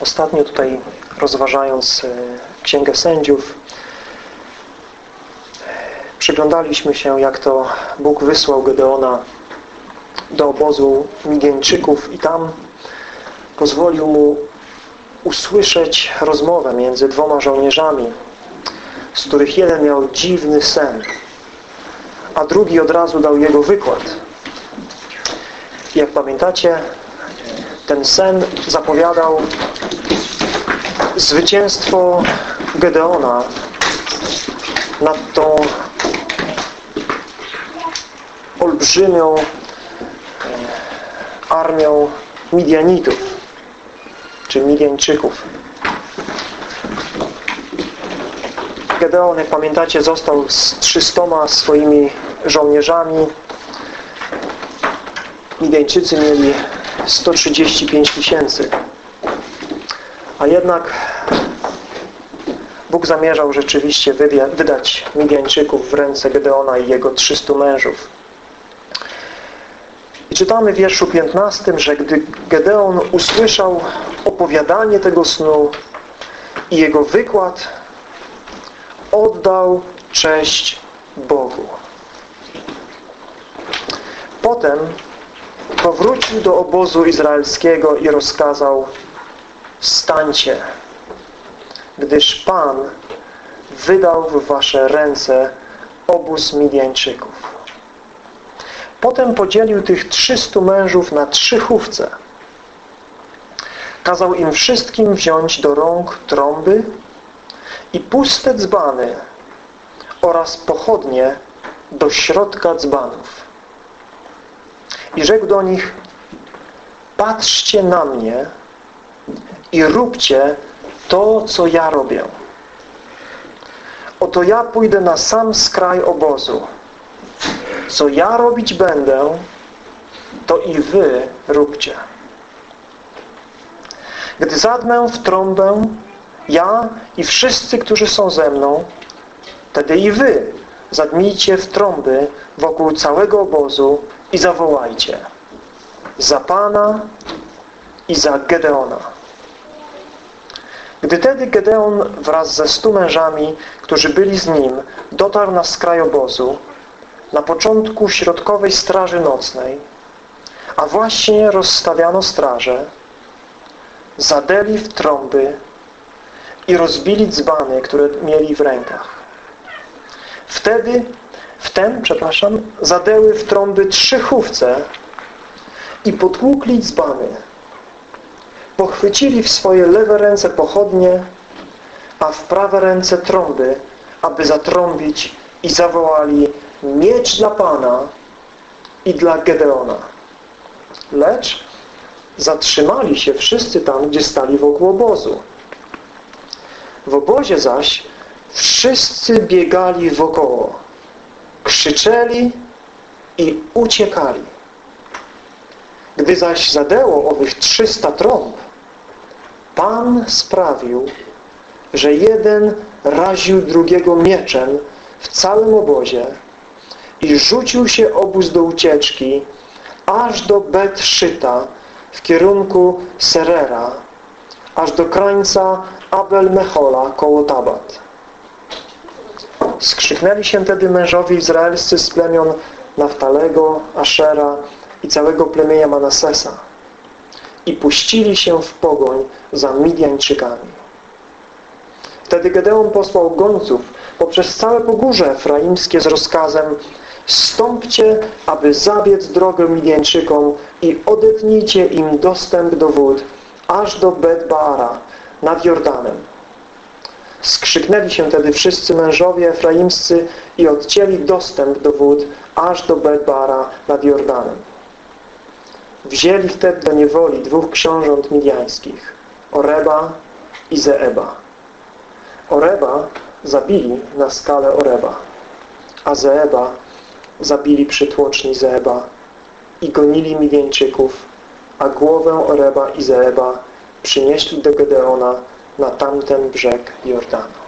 Ostatnio tutaj rozważając e, Księgę Sędziów przyglądaliśmy się jak to Bóg wysłał Gedeona do obozu Midianczyków i tam pozwolił mu usłyszeć rozmowę między dwoma żołnierzami z których jeden miał dziwny sen a drugi od razu dał jego wykład. Jak pamiętacie ten sen zapowiadał zwycięstwo Gedeona nad tą olbrzymią e, armią Midianitów czy Midianczyków. Gedeon, jak pamiętacie, został z trzystoma swoimi żołnierzami. Midianczycy mieli 135 tysięcy. A jednak Bóg zamierzał rzeczywiście wydać Midianczyków w ręce Gedeona i jego 300 mężów. I czytamy w wierszu 15, że gdy Gedeon usłyszał opowiadanie tego snu i jego wykład, oddał cześć Bogu. Potem powrócił do obozu izraelskiego i rozkazał stańcie, gdyż Pan wydał w wasze ręce obóz Midianczyków. Potem podzielił tych trzystu mężów na trzy chówce. Kazał im wszystkim wziąć do rąk trąby i puste dzbany oraz pochodnie do środka dzbanów. I rzekł do nich, patrzcie na mnie i róbcie to, co ja robię. Oto ja pójdę na sam skraj obozu. Co ja robić będę, to i wy róbcie. Gdy zadmę w trąbę, ja i wszyscy, którzy są ze mną, wtedy i wy zadmijcie w trąby wokół całego obozu i zawołajcie za Pana i za Gedeona. Gdy tedy Gedeon wraz ze stu mężami, którzy byli z nim, dotarł na skraj obozu, na początku środkowej straży nocnej, a właśnie rozstawiano straże, zadeli w trąby i rozbili dzbany, które mieli w rękach. Wtedy, wtem, przepraszam, zadeły w trąby trzy chówce i potłukli dzbany. Pochwycili w swoje lewe ręce pochodnie, a w prawe ręce trąby, aby zatrąbić i zawołali miecz dla Pana i dla Gedeona. Lecz zatrzymali się wszyscy tam, gdzie stali wokół obozu. W obozie zaś wszyscy biegali wokoło, krzyczeli i uciekali. Gdy zaś zadeło owych trzysta trąb, Pan sprawił, że jeden raził drugiego mieczem w całym obozie i rzucił się obóz do ucieczki aż do Bet-Szyta w kierunku Serera, aż do krańca Abel-Mechola koło Tabat. Skrzyknęli się wtedy mężowie izraelscy z plemion Naftalego, Ashera i całego plemienia Manasesa i puścili się w pogoń za Midianczykami. Wtedy Gedeon posłał gońców poprzez całe pogórze efraimskie z rozkazem Stąpcie, aby zabiec drogę Midianczykom i odetnijcie im dostęp do wód aż do Bet-Baara nad Jordanem. Skrzyknęli się wtedy wszyscy mężowie efraimscy i odcięli dostęp do wód aż do Bet-Baara nad Jordanem. Wzięli wtedy do niewoli dwóch książąt midiańskich, Oreba i Zeeba. Oreba zabili na skalę Oreba, a Zeeba zabili przy tłoczni Zeeba i gonili Midianczyków, a głowę Oreba i Zeeba przynieśli do Gedeona na tamten brzeg Jordanu.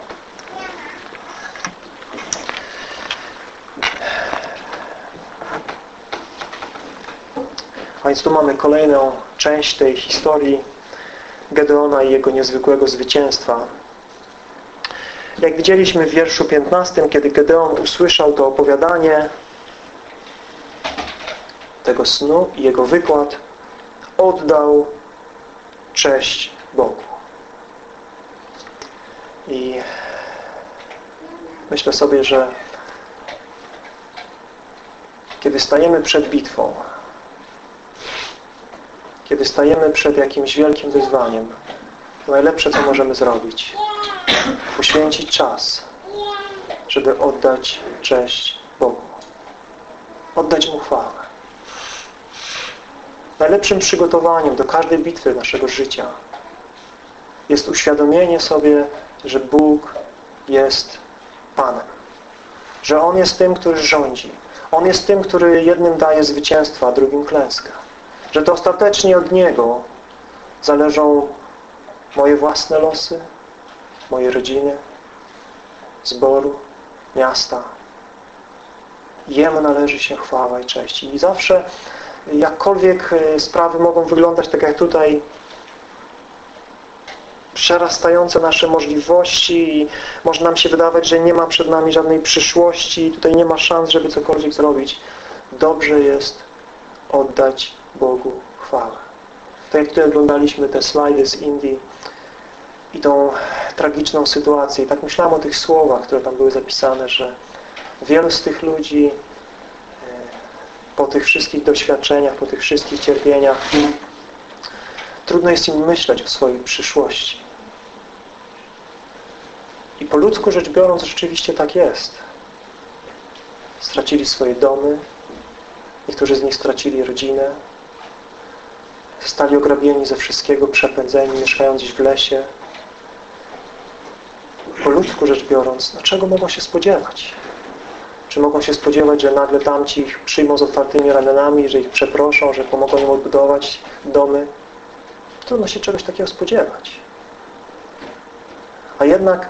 A więc tu mamy kolejną część tej historii Gedeona i jego niezwykłego zwycięstwa. Jak widzieliśmy w wierszu 15, kiedy Gedeon usłyszał to opowiadanie tego snu i jego wykład, oddał cześć Bogu. I myślę sobie, że kiedy stajemy przed bitwą, kiedy stajemy przed jakimś wielkim wyzwaniem, to najlepsze, co możemy zrobić, poświęcić czas, żeby oddać cześć Bogu. Oddać Mu chwałę. Najlepszym przygotowaniem do każdej bitwy naszego życia jest uświadomienie sobie, że Bóg jest Panem. Że On jest tym, który rządzi. On jest tym, który jednym daje zwycięstwo, a drugim klęskę. Że to ostatecznie od Niego zależą moje własne losy, moje rodziny, zboru, miasta. Jemu należy się chwała i cześć. I zawsze, jakkolwiek e, sprawy mogą wyglądać tak jak tutaj, przerastające nasze możliwości i może nam się wydawać, że nie ma przed nami żadnej przyszłości, tutaj nie ma szans, żeby cokolwiek zrobić. Dobrze jest oddać Bogu chwałę. Tak jak tutaj oglądaliśmy te slajdy z Indii i tą tragiczną sytuację. I tak myślałem o tych słowach, które tam były zapisane, że wielu z tych ludzi e, po tych wszystkich doświadczeniach, po tych wszystkich cierpieniach trudno jest im myśleć o swojej przyszłości. I po ludzku rzecz biorąc rzeczywiście tak jest. Stracili swoje domy, niektórzy z nich stracili rodzinę, zostali ograbieni ze wszystkiego, przepędzeni, mieszkają gdzieś w lesie. Po ludzku rzecz biorąc, no czego mogą się spodziewać? Czy mogą się spodziewać, że nagle tamci ich przyjmą z otwartymi ramionami, że ich przeproszą, że pomogą im odbudować domy? Trudno się czegoś takiego spodziewać. A jednak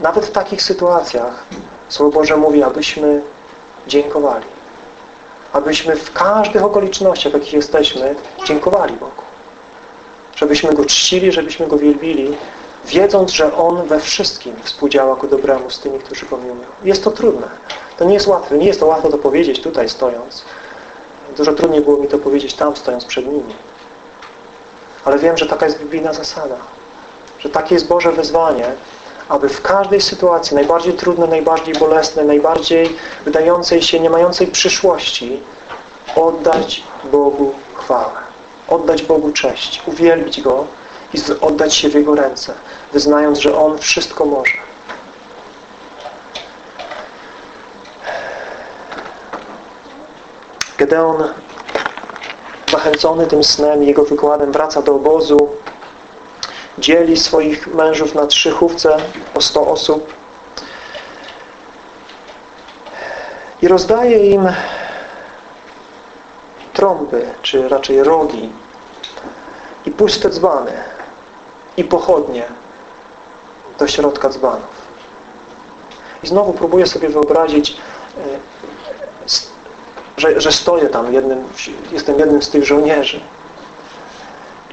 nawet w takich sytuacjach Słowo Boże mówi, abyśmy dziękowali. Abyśmy w każdych okolicznościach, w jakich jesteśmy, dziękowali Bogu. Żebyśmy Go czcili, żebyśmy Go wielbili, wiedząc, że On we wszystkim współdziała ku dobremu z tymi, którzy Go miłują. Jest to trudne. To nie jest łatwe. Nie jest to łatwo to powiedzieć tutaj stojąc. Dużo trudniej było mi to powiedzieć tam, stojąc przed nimi. Ale wiem, że taka jest biblijna zasada. Że takie jest Boże wezwanie, aby w każdej sytuacji, najbardziej trudnej, najbardziej bolesnej, najbardziej wydającej się, nie mającej przyszłości, oddać Bogu chwałę. Oddać Bogu cześć, uwielbić Go i oddać się w Jego ręce, wyznając, że On wszystko może. Gedeon zachęcony tym snem i jego wykładem wraca do obozu dzieli swoich mężów na trzy chówce po 100 osób i rozdaje im trąby, czy raczej rogi i puste dzbany i pochodnie do środka dzbanów. I znowu próbuję sobie wyobrazić, e, że, że stoję tam, jednym, jestem jednym z tych żołnierzy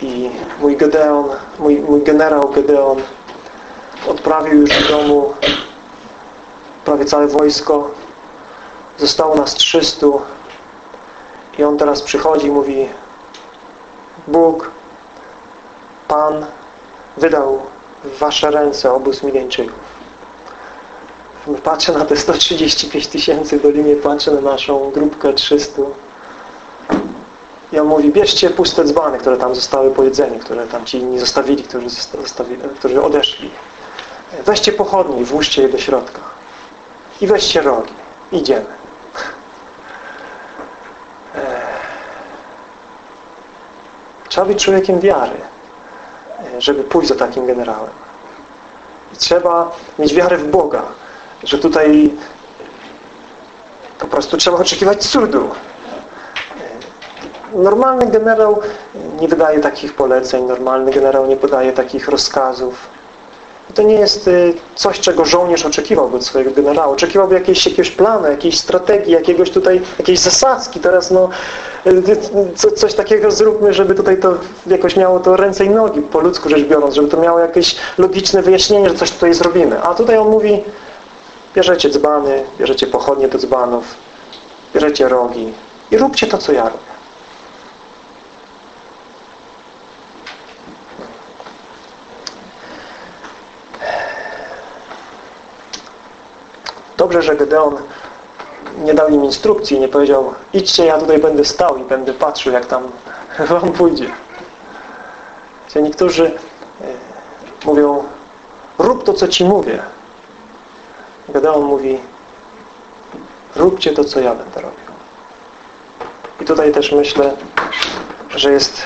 i mój Gedeon, mój, mój generał Gedeon odprawił już do domu prawie całe wojsko. Zostało nas 300 i on teraz przychodzi i mówi Bóg, Pan wydał w Wasze ręce obóz Mileńczyków. Patrzę na te 135 tysięcy w Dolinie, patrzę na naszą grupkę 300 i on mówi, bierzcie puste dzbany, które tam zostały po jedzeniu, które tam ci inni zostawili, którzy, zostawili, którzy odeszli. Weźcie pochodnie i włóżcie je do środka. I weźcie rogi. Idziemy. Trzeba być człowiekiem wiary, żeby pójść za takim generałem. I trzeba mieć wiarę w Boga, że tutaj po prostu trzeba oczekiwać cudu. Normalny generał nie wydaje takich poleceń, normalny generał nie podaje takich rozkazów. to nie jest y, coś, czego żołnierz oczekiwałby od swojego generała. Oczekiwałby jakiejś, jakiegoś planu, jakiejś strategii, jakiegoś tutaj, jakiejś zasadzki. Teraz no, y, coś takiego zróbmy, żeby tutaj to jakoś miało to ręce i nogi, po ludzku rzecz biorąc, żeby to miało jakieś logiczne wyjaśnienie, że coś tutaj zrobimy. A tutaj on mówi, bierzecie dzbany, bierzecie pochodnie do dzbanów, bierzecie rogi i róbcie to, co ja robię. Dobrze, że Gedeon nie dał im instrukcji, nie powiedział idźcie, ja tutaj będę stał i będę patrzył, jak tam wam pójdzie. Niektórzy e, mówią rób to, co ci mówię. Gedeon mówi róbcie to, co ja będę robił. I tutaj też myślę, że jest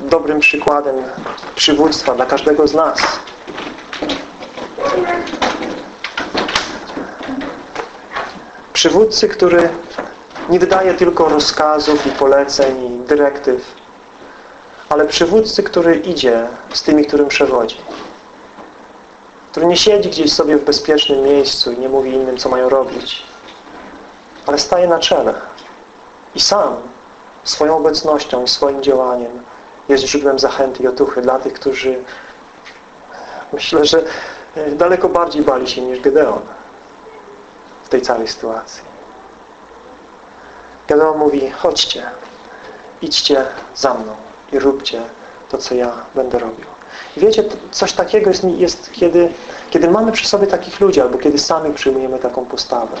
dobrym przykładem przywództwa dla każdego z nas. Przywódcy, który nie wydaje tylko rozkazów i poleceń i dyrektyw, ale przywódcy, który idzie z tymi, którym przewodzi. Który nie siedzi gdzieś sobie w bezpiecznym miejscu i nie mówi innym, co mają robić, ale staje na czele i sam swoją obecnością i swoim działaniem jest źródłem zachęty i otuchy dla tych, którzy myślę, że daleko bardziej bali się niż Gedeon tej całej sytuacji. Gedeon mówi, chodźcie, idźcie za mną i róbcie to, co ja będę robił. I wiecie, coś takiego jest, jest kiedy, kiedy mamy przy sobie takich ludzi, albo kiedy sami przyjmujemy taką postawę.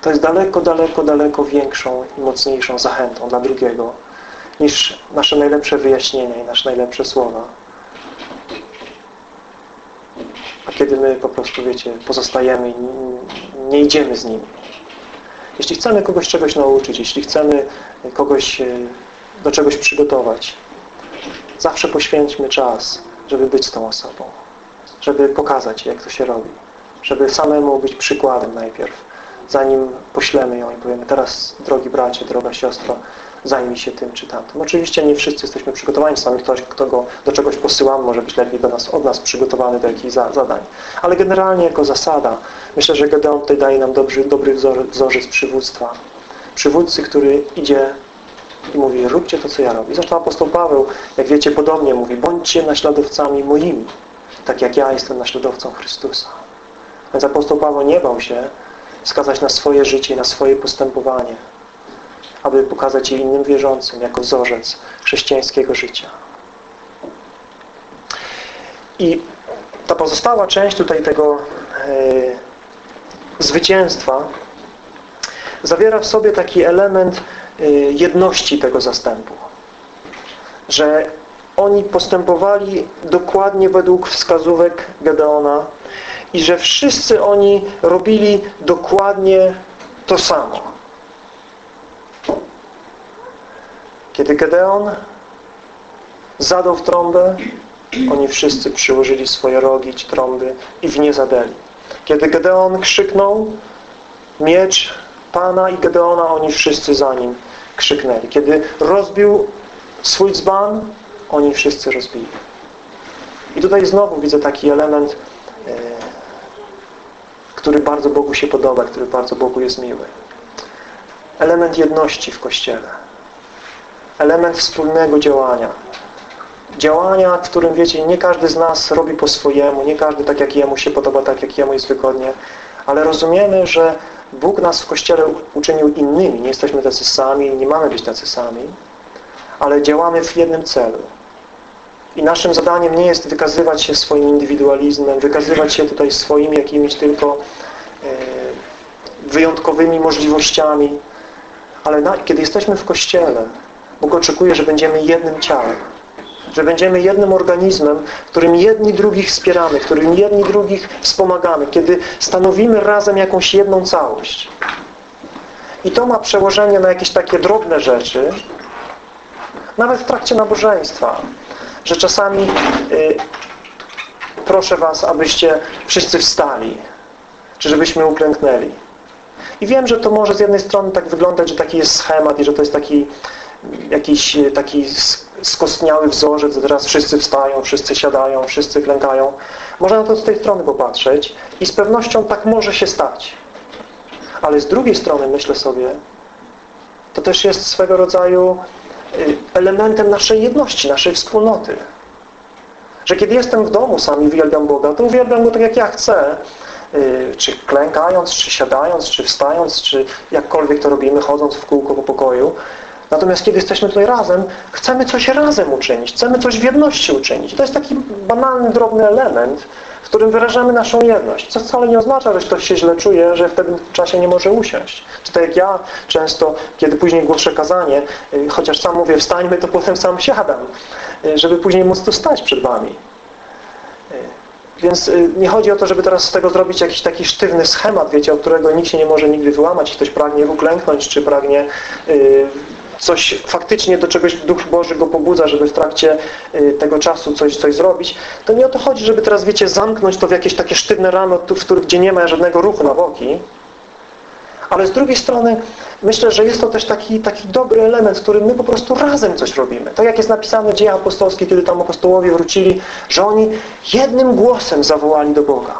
To jest daleko, daleko, daleko większą i mocniejszą zachętą dla drugiego niż nasze najlepsze wyjaśnienia i nasze najlepsze słowa. A kiedy my po prostu, wiecie, pozostajemy i nie idziemy z nimi. Jeśli chcemy kogoś czegoś nauczyć, jeśli chcemy kogoś e, do czegoś przygotować, zawsze poświęćmy czas, żeby być z tą osobą. Żeby pokazać, jak to się robi. Żeby samemu być przykładem najpierw zanim poślemy ją i powiemy teraz, drogi bracie, droga siostro, zajmij się tym czy tamtym. Oczywiście nie wszyscy jesteśmy przygotowani, sami ktoś, kto go do czegoś posyłamy, może być lepiej do nas, od nas przygotowany do jakichś zadań. Ale generalnie jako zasada, myślę, że Gedeon tutaj daje nam dobry, dobry wzor, wzorzec przywództwa. Przywódcy, który idzie i mówi, róbcie to, co ja robię. Zresztą apostoł Paweł, jak wiecie, podobnie mówi, bądźcie naśladowcami moimi, tak jak ja jestem naśladowcą Chrystusa. Więc apostoł Paweł nie bał się skazać na swoje życie, na swoje postępowanie, aby pokazać je innym wierzącym jako wzorzec chrześcijańskiego życia. I ta pozostała część tutaj tego e, zwycięstwa zawiera w sobie taki element e, jedności tego zastępu. Że oni postępowali dokładnie według wskazówek Gedeona i że wszyscy oni robili dokładnie to samo. Kiedy Gedeon zadał w trąbę, oni wszyscy przyłożyli swoje rogi, trąby i w nie zadeli. Kiedy Gedeon krzyknął miecz Pana i Gedeona, oni wszyscy za nim krzyknęli. Kiedy rozbił swój dzban, oni wszyscy rozbili. I tutaj znowu widzę taki element e, który bardzo Bogu się podoba, który bardzo Bogu jest miły. Element jedności w Kościele. Element wspólnego działania. Działania, w którym, wiecie, nie każdy z nas robi po swojemu, nie każdy tak jak jemu się podoba, tak jak jemu jest wygodnie, ale rozumiemy, że Bóg nas w Kościele uczynił innymi. Nie jesteśmy tacy sami, nie mamy być tacy sami, ale działamy w jednym celu. I naszym zadaniem nie jest wykazywać się swoim indywidualizmem, wykazywać się tutaj swoimi jakimiś tylko e, wyjątkowymi możliwościami. Ale kiedy jesteśmy w Kościele, Bóg oczekuje, że będziemy jednym ciałem. Że będziemy jednym organizmem, którym jedni drugich wspieramy, którym jedni drugich wspomagamy. Kiedy stanowimy razem jakąś jedną całość. I to ma przełożenie na jakieś takie drobne rzeczy, nawet w trakcie nabożeństwa że czasami y, proszę Was, abyście wszyscy wstali, czy żebyśmy uklęknęli. I wiem, że to może z jednej strony tak wyglądać, że taki jest schemat i że to jest taki jakiś taki skostniały wzorzec, teraz wszyscy wstają, wszyscy siadają, wszyscy klękają. Można na to z tej strony popatrzeć i z pewnością tak może się stać. Ale z drugiej strony myślę sobie, to też jest swego rodzaju y, elementem naszej jedności, naszej wspólnoty. Że kiedy jestem w domu sam i uwielbiam Boga, to uwielbiam Go tak jak ja chcę, y, czy klękając, czy siadając, czy wstając, czy jakkolwiek to robimy, chodząc w kółko po pokoju. Natomiast kiedy jesteśmy tutaj razem, chcemy coś razem uczynić, chcemy coś w jedności uczynić. To jest taki banalny, drobny element, w którym wyrażamy naszą jedność. Co wcale nie oznacza, że ktoś się źle czuje, że w pewnym czasie nie może usiąść. Czy tak jak ja często, kiedy później głoszę kazanie, y, chociaż sam mówię wstańmy, to potem sam siadam, y, żeby później móc tu stać przed Wami. Więc y, nie chodzi o to, żeby teraz z tego zrobić jakiś taki sztywny schemat, wiecie, od którego nikt się nie może nigdy wyłamać. Ktoś pragnie uklęknąć, czy pragnie coś faktycznie do czegoś Duch Boży go pobudza, żeby w trakcie y, tego czasu coś, coś zrobić. To nie o to chodzi, żeby teraz, wiecie, zamknąć to w jakieś takie sztywne ramy, w których gdzie nie ma żadnego ruchu na boki, ale z drugiej strony myślę, że jest to też taki, taki dobry element, w którym my po prostu razem coś robimy. Tak jak jest napisane w dziejach apostolskich, kiedy tam apostołowie wrócili, że oni jednym głosem zawołali do Boga.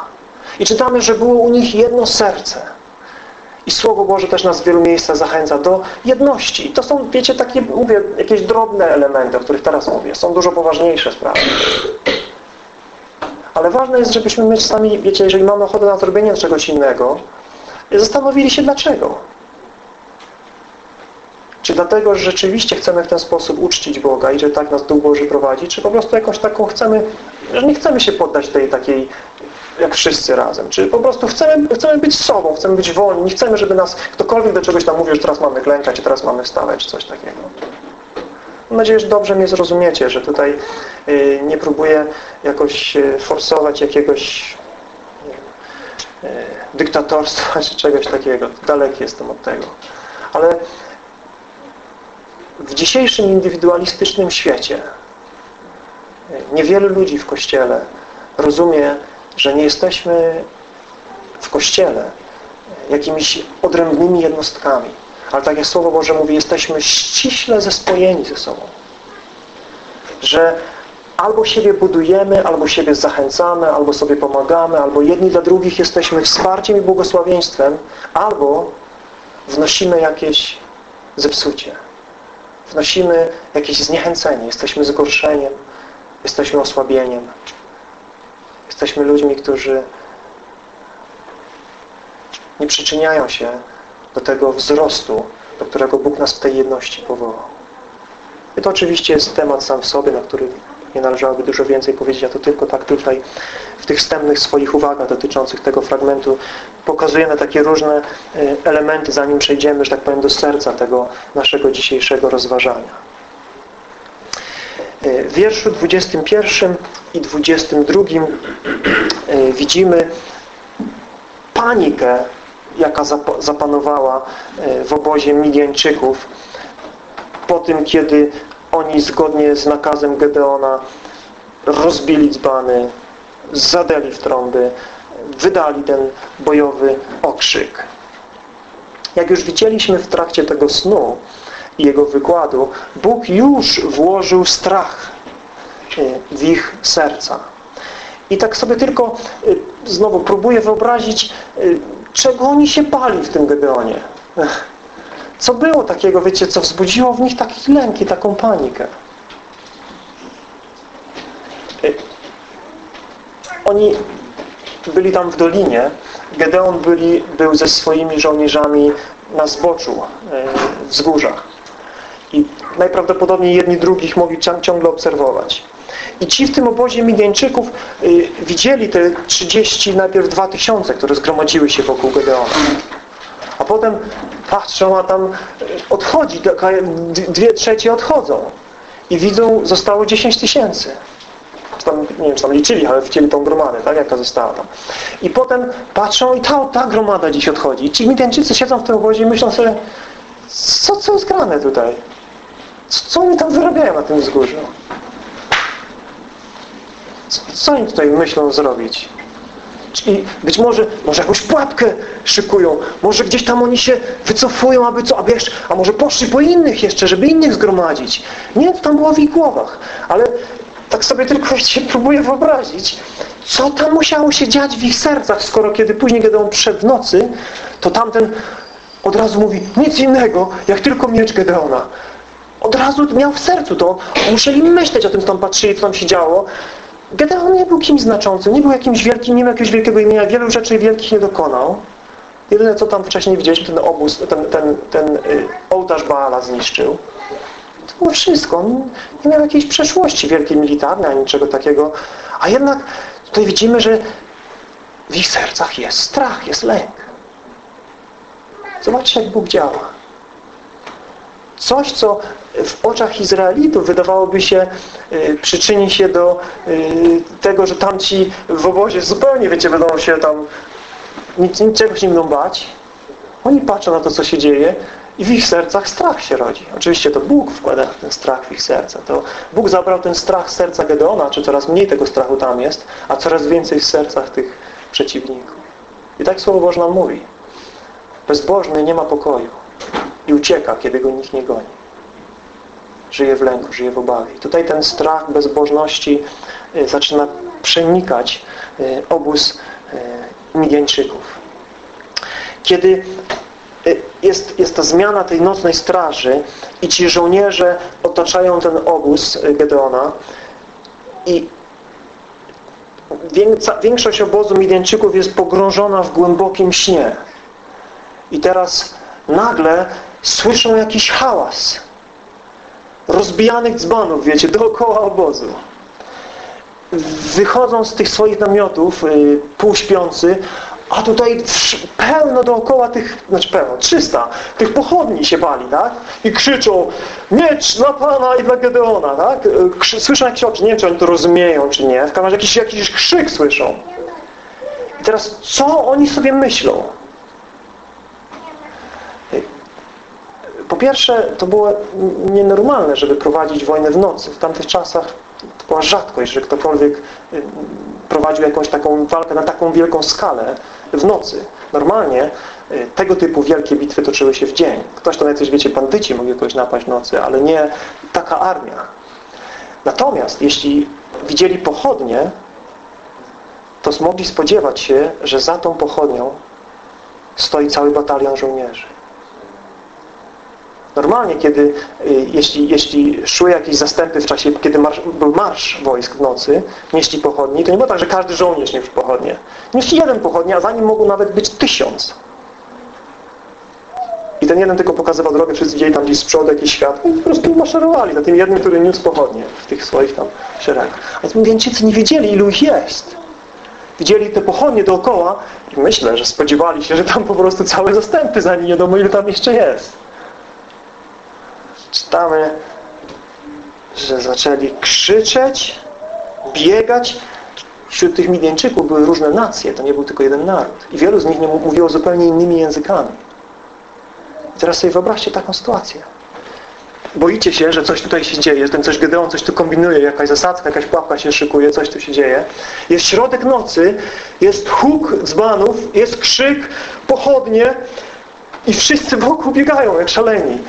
I czytamy, że było u nich jedno serce. I Słowo Boże też nas w wielu miejscach zachęca do jedności. I to są, wiecie, takie, mówię, jakieś drobne elementy, o których teraz mówię. Są dużo poważniejsze sprawy. Ale ważne jest, żebyśmy my sami, wiecie, jeżeli mamy ochotę na zrobienie czegoś innego, zastanowili się dlaczego. Czy dlatego, że rzeczywiście chcemy w ten sposób uczcić Boga i że tak nas Duch Boży prowadzi, czy po prostu jakąś taką chcemy, że nie chcemy się poddać tej takiej, jak wszyscy razem. Czy po prostu chcemy, chcemy być sobą, chcemy być wolni, nie chcemy, żeby nas ktokolwiek do czegoś tam mówił, że teraz mamy klękać, czy teraz mamy wstawać, czy coś takiego. Mam nadzieję, że dobrze mnie zrozumiecie, że tutaj y, nie próbuję jakoś y, forsować jakiegoś E, dyktatorstwa czy czegoś takiego. Daleki jestem od tego. Ale w dzisiejszym indywidualistycznym świecie niewiele ludzi w Kościele rozumie, że nie jesteśmy w Kościele jakimiś odrębnymi jednostkami. Ale tak jak Słowo Boże mówi, jesteśmy ściśle zespojeni ze sobą. Że albo siebie budujemy, albo siebie zachęcamy, albo sobie pomagamy, albo jedni dla drugich jesteśmy wsparciem i błogosławieństwem, albo wnosimy jakieś zepsucie. Wnosimy jakieś zniechęcenie, jesteśmy zgorszeniem, jesteśmy osłabieniem. Jesteśmy ludźmi, którzy nie przyczyniają się do tego wzrostu, do którego Bóg nas w tej jedności powołał. I to oczywiście jest temat sam w sobie, na który nie należałoby dużo więcej powiedzieć, ja to tylko tak tutaj w tych wstępnych swoich uwagach dotyczących tego fragmentu pokazujemy takie różne y, elementy, zanim przejdziemy, że tak powiem, do serca tego naszego dzisiejszego rozważania. Y, w wierszu 21 i 22 y, widzimy panikę, jaka zapanowała w obozie Midianczyków po tym, kiedy oni zgodnie z nakazem Gedeona rozbili dzbany, zadeli w trąby, wydali ten bojowy okrzyk. Jak już widzieliśmy w trakcie tego snu i jego wykładu, Bóg już włożył strach y, w ich serca. I tak sobie tylko y, znowu próbuję wyobrazić, y, czego oni się bali w tym Gedeonie. Co było takiego, wiecie, co wzbudziło w nich taki lęk i taką panikę? Oni byli tam w dolinie. Gedeon byli, był ze swoimi żołnierzami na zboczu, y, wzgórzach. I najprawdopodobniej jedni drugich mogli ciągle obserwować. I ci w tym obozie Midianczyków y, widzieli te 30, najpierw 2000, które zgromadziły się wokół Gedeona. A potem patrzą, a tam odchodzi, dwie trzecie odchodzą. I widzą, zostało 10 tysięcy. Tam, nie wiem, czy tam liczyli, ale wcięli tą gromadę, tak, jaka została tam. I potem patrzą i ta, ta gromada dziś odchodzi. Ci Midianczycy siedzą w tym obozie i myślą sobie, co, co jest grane tutaj? Co, co oni tam wyrabiają na tym wzgórzu? Co, co oni tutaj myślą zrobić? I być może, może jakąś pułapkę szykują, może gdzieś tam oni się wycofują, aby co, aby jeszcze, a może poszli po innych jeszcze, żeby innych zgromadzić. Nie, to tam było w ich głowach, ale tak sobie tylko się próbuję wyobrazić, co tam musiało się dziać w ich sercach, skoro kiedy później, kiedy on przyszedł w nocy, to tamten od razu mówi, nic innego, jak tylko miecz Gedeona. Od razu miał w sercu to. Musieli myśleć o tym, co tam patrzyli, co tam się działo. Gedeon nie był kimś znaczącym, nie był jakimś wielkim, nie miał jakiegoś wielkiego imienia, wielu rzeczy wielkich nie dokonał. Jedyne, co tam wcześniej widzieliśmy, ten obóz, ten, ten, ten y, ołtarz Baala zniszczył. To było wszystko. On nie miał jakiejś przeszłości wielkiej militarnej, ani niczego takiego. A jednak tutaj widzimy, że w ich sercach jest strach, jest lęk. Zobaczcie, jak Bóg działa. Coś, co w oczach Izraelitów wydawałoby się y, przyczyni się do y, tego, że tamci w obozie zupełnie, wiecie, będą się tam nic, niczego się nie będą bać. Oni patrzą na to, co się dzieje i w ich sercach strach się rodzi. Oczywiście to Bóg wkłada ten strach w ich serca. To Bóg zabrał ten strach z serca Gedeona, czy coraz mniej tego strachu tam jest, a coraz więcej w sercach tych przeciwników. I tak Słowo Boże nam mówi. Bezbożny nie ma pokoju i ucieka, kiedy go nikt nie goni. Żyje w lęku, żyje w obawie. I tutaj ten strach bezbożności y, zaczyna przenikać y, obóz y, Midianczyków. Kiedy jest, jest ta zmiana tej nocnej straży i ci żołnierze otaczają ten obóz Gedeona i większość obozu Midianczyków jest pogrążona w głębokim śnie. I teraz nagle słyszą jakiś hałas rozbijanych dzbanów, wiecie, dookoła obozu. Wychodzą z tych swoich namiotów yy, półśpiący, a tutaj pełno dookoła tych, znaczy pełno, 300 tych pochodni się bali, tak? I krzyczą, miecz dla Pana i dla Gedeona, tak? Słyszą jakieś oczy, nie wiem, czy oni to rozumieją, czy nie. W każdym razie jakiś, jakiś krzyk słyszą. I teraz, co oni sobie myślą? Po pierwsze, to było nienormalne, żeby prowadzić wojnę w nocy. W tamtych czasach to była rzadkość, że ktokolwiek y, prowadził jakąś taką walkę na taką wielką skalę w nocy. Normalnie y, tego typu wielkie bitwy toczyły się w dzień. Ktoś tam jacyś, wiecie, bandyci mogli kogoś napaść w nocy, ale nie taka armia. Natomiast jeśli widzieli pochodnie, to mogli spodziewać się, że za tą pochodnią stoi cały batalion żołnierzy. Normalnie, kiedy, y, jeśli, jeśli szły jakieś zastępy w czasie, kiedy marsz, był marsz wojsk w nocy, nieśli pochodni, to nie było tak, że każdy żołnierz niósł pochodnie. Nieśli jeden pochodnie, a za nim mogło nawet być tysiąc. I ten jeden tylko pokazywał drogę, wszyscy widzieli tam gdzieś z przodu jakiś świat i po prostu maszerowali za tym jednym, który niósł pochodnie w tych swoich tam szeregach. A Midianczycy nie wiedzieli, ilu ich jest. Widzieli te pochodnie dookoła i myślę, że spodziewali się, że tam po prostu całe zastępy za nim, nie wiadomo ile tam jeszcze jest czytamy, że zaczęli krzyczeć, biegać. Wśród tych Midianczyków były różne nacje, to nie był tylko jeden naród. I wielu z nich nie mówiło zupełnie innymi językami. I teraz sobie wyobraźcie taką sytuację. Boicie się, że coś tutaj się dzieje, że ten coś Gedeon coś tu kombinuje, jakaś zasadzka, jakaś pułapka się szykuje, coś tu się dzieje. Jest środek nocy, jest huk dzbanów, jest krzyk, pochodnie i wszyscy wokół biegają jak szaleni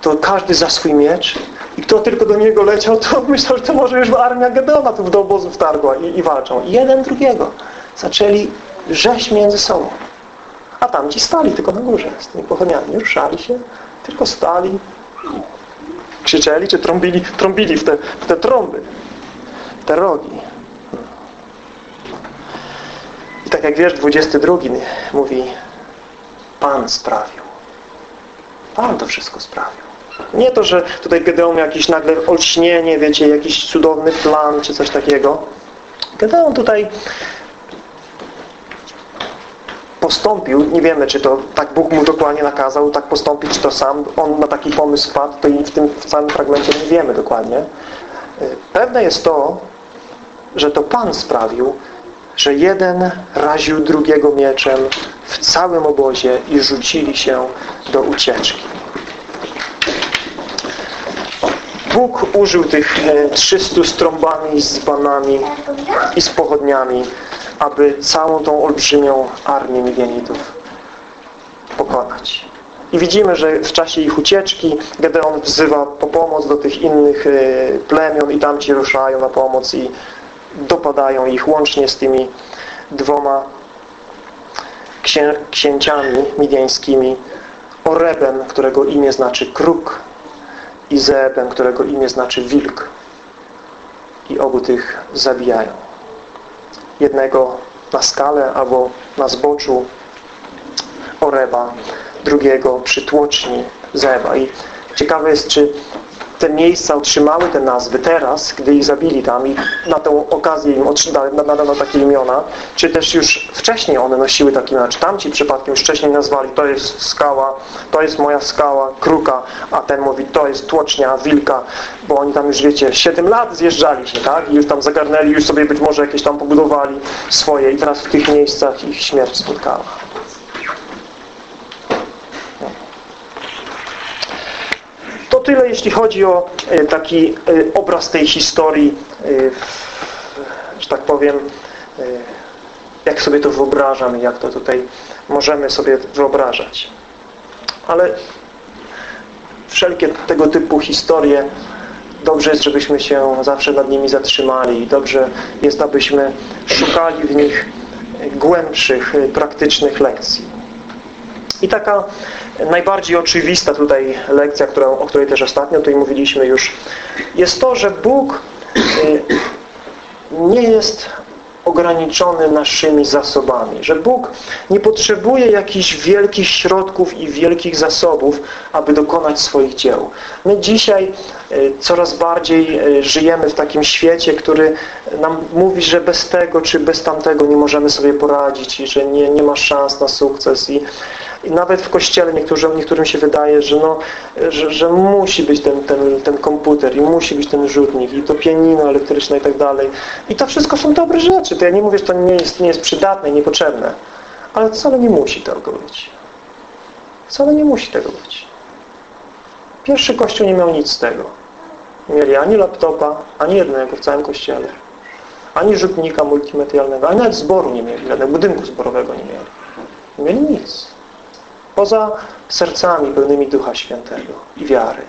to każdy za swój miecz i kto tylko do niego leciał, to myślał, że to może już armia Gedona tu do obozu wtargła i, i walczą. Jeden drugiego zaczęli rzeź między sobą. A tamci stali tylko na górze z tymi pochodniami. Nie ruszali się, tylko stali krzyczeli, czy trąbili, trąbili w te, w te trąby, w te rogi. I tak jak wiesz, 22 mówi Pan sprawił. Pan to wszystko sprawił. Nie to, że tutaj Gedeon miał jakieś nagle olśnienie, wiecie, jakiś cudowny plan, czy coś takiego. Gedeon tutaj postąpił, nie wiemy, czy to tak Bóg mu dokładnie nakazał tak postąpić, to sam on na taki pomysł wpadł, to i w tym w całym fragmencie nie wiemy dokładnie. Pewne jest to, że to Pan sprawił, że jeden raził drugiego mieczem w całym obozie i rzucili się do ucieczki. Bóg użył tych 300 e, z trąbami, z banami i z pochodniami aby całą tą olbrzymią armię Midianitów pokonać. I widzimy, że w czasie ich ucieczki Gedeon wzywa po pomoc do tych innych e, plemion i tamci ruszają na pomoc i dopadają ich łącznie z tymi dwoma księ księciami midiańskimi Orebem, którego imię znaczy kruk i Zeebem, którego imię znaczy wilk. I obu tych zabijają. Jednego na skale albo na zboczu Oreba, drugiego przy tłoczni Zeba. I ciekawe jest, czy te miejsca otrzymały te nazwy teraz, gdy ich zabili tam i na tę okazję im nadano takie imiona, czy też już wcześniej one nosiły takie imiona, czy tamci przypadkiem już wcześniej nazwali, to jest skała, to jest moja skała, kruka, a ten mówi, to jest tłocznia, wilka, bo oni tam już, wiecie, 7 lat zjeżdżali się, tak? I już tam zagarnęli, już sobie być może jakieś tam pobudowali swoje i teraz w tych miejscach ich śmierć spotkała. Tyle, jeśli chodzi o e, taki e, obraz tej historii, e, że tak powiem, jak sobie to wyobrażam jak to tutaj możemy sobie wyobrażać. Ale wszelkie tego typu historie dobrze jest, żebyśmy się zawsze nad nimi zatrzymali i dobrze jest, abyśmy szukali w nich głębszych, praktycznych lekcji. I taka najbardziej oczywista tutaj lekcja, którą, o której też ostatnio tutaj mówiliśmy już, jest to, że Bóg y, nie jest ograniczony naszymi zasobami. Że Bóg nie potrzebuje jakichś wielkich środków i wielkich zasobów, aby dokonać swoich dzieł. My dzisiaj y, coraz bardziej y, żyjemy w takim świecie, który nam mówi, że bez tego czy bez tamtego nie możemy sobie poradzić i że nie, nie ma szans na sukces. I, i nawet w Kościele niektórym, niektórym się wydaje, że, no, że, że musi być ten, ten, ten komputer i musi być ten rzutnik i to pianino elektryczne i tak dalej. I to wszystko są dobre rzeczy. To ja nie mówię, że to nie jest, nie jest przydatne, niepotrzebne. Ale wcale nie musi tego być. Wcale nie musi tego być. Pierwszy Kościół nie miał nic z tego. Nie mieli ani laptopa, ani jednego w całym Kościele. Ani rzutnika multimedialnego, ani nawet zboru nie mieli, żadnego budynku zborowego nie mieli. Nie mieli nic. Poza sercami pełnymi Ducha Świętego i wiary.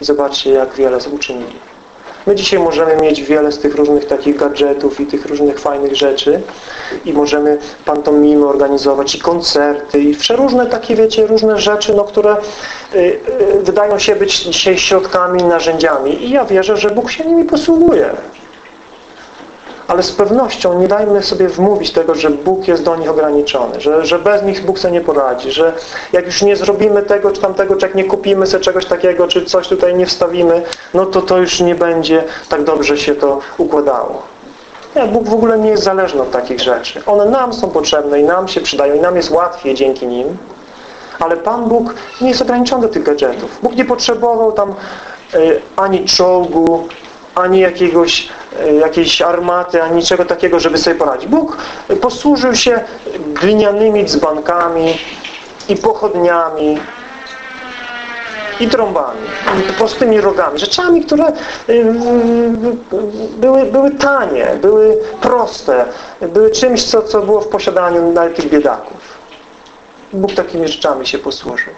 I zobaczcie, jak wiele uczynili. My dzisiaj możemy mieć wiele z tych różnych takich gadżetów i tych różnych fajnych rzeczy i możemy pantomimy organizować i koncerty i przeróżne takie, wiecie, różne rzeczy, no, które y, y, wydają się być dzisiaj środkami, narzędziami i ja wierzę, że Bóg się nimi posługuje ale z pewnością nie dajmy sobie wmówić tego, że Bóg jest do nich ograniczony, że, że bez nich Bóg sobie nie poradzi, że jak już nie zrobimy tego czy tamtego, czy jak nie kupimy sobie czegoś takiego, czy coś tutaj nie wstawimy, no to to już nie będzie tak dobrze się to układało. Nie, Bóg w ogóle nie jest zależny od takich rzeczy. One nam są potrzebne i nam się przydają i nam jest łatwiej dzięki nim, ale Pan Bóg nie jest ograniczony do tych gadżetów. Bóg nie potrzebował tam y, ani czołgu, ani jakiegoś, jakiejś armaty, ani niczego takiego, żeby sobie poradzić. Bóg posłużył się glinianymi dzbankami i pochodniami i trąbami, i prostymi rogami, rzeczami, które e, były, były tanie, były proste, były czymś, co, co było w posiadaniu tych biedaków. Bóg takimi rzeczami się posłużył.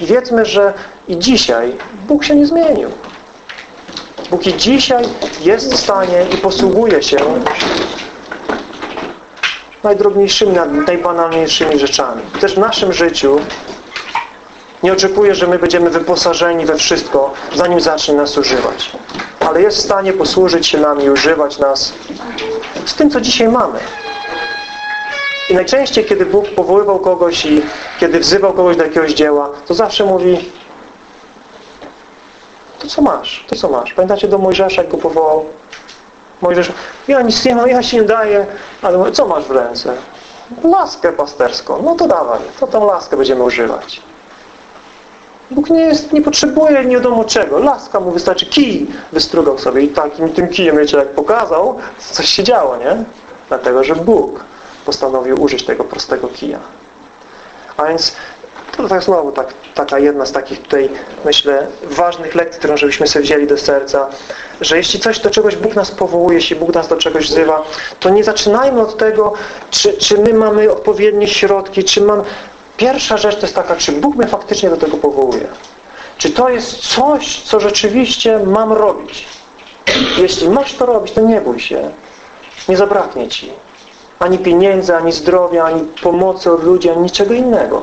Wiedzmy, że i dzisiaj Bóg się nie zmienił. Bóg i dzisiaj jest w stanie i posługuje się najdrobniejszymi, najbanalniejszymi rzeczami. Też w naszym życiu nie oczekuje, że my będziemy wyposażeni we wszystko, zanim zacznie nas używać. Ale jest w stanie posłużyć się nami używać nas z tym, co dzisiaj mamy. I najczęściej, kiedy Bóg powoływał kogoś i kiedy wzywał kogoś do jakiegoś dzieła, to zawsze mówi to co masz? To co masz? Pamiętacie do Mojżesza, jak go powołał? Mojżesz, ja nic nie mam, ja się nie daję, ale co masz w ręce? Laskę pasterską. No to dawaj, to tą laskę będziemy używać. Bóg nie, jest, nie potrzebuje nie wiadomo czego. Laska mu wystarczy, kij wystrugał sobie i takim tym kijem, wiecie, jak pokazał, coś się działo, nie? Dlatego, że Bóg postanowił użyć tego prostego kija. A więc To tak znowu tak, taka jedna z takich tutaj, myślę, ważnych lekcji, którą żebyśmy sobie wzięli do serca, że jeśli coś do czegoś Bóg nas powołuje, jeśli Bóg nas do czegoś wzywa, to nie zaczynajmy od tego, czy, czy my mamy odpowiednie środki, czy mam... Pierwsza rzecz to jest taka, czy Bóg mnie faktycznie do tego powołuje. Czy to jest coś, co rzeczywiście mam robić? Jeśli masz to robić, to nie bój się. Nie zabraknie Ci. Ani pieniędzy, ani zdrowia, ani pomocy od ludzi, ani niczego innego.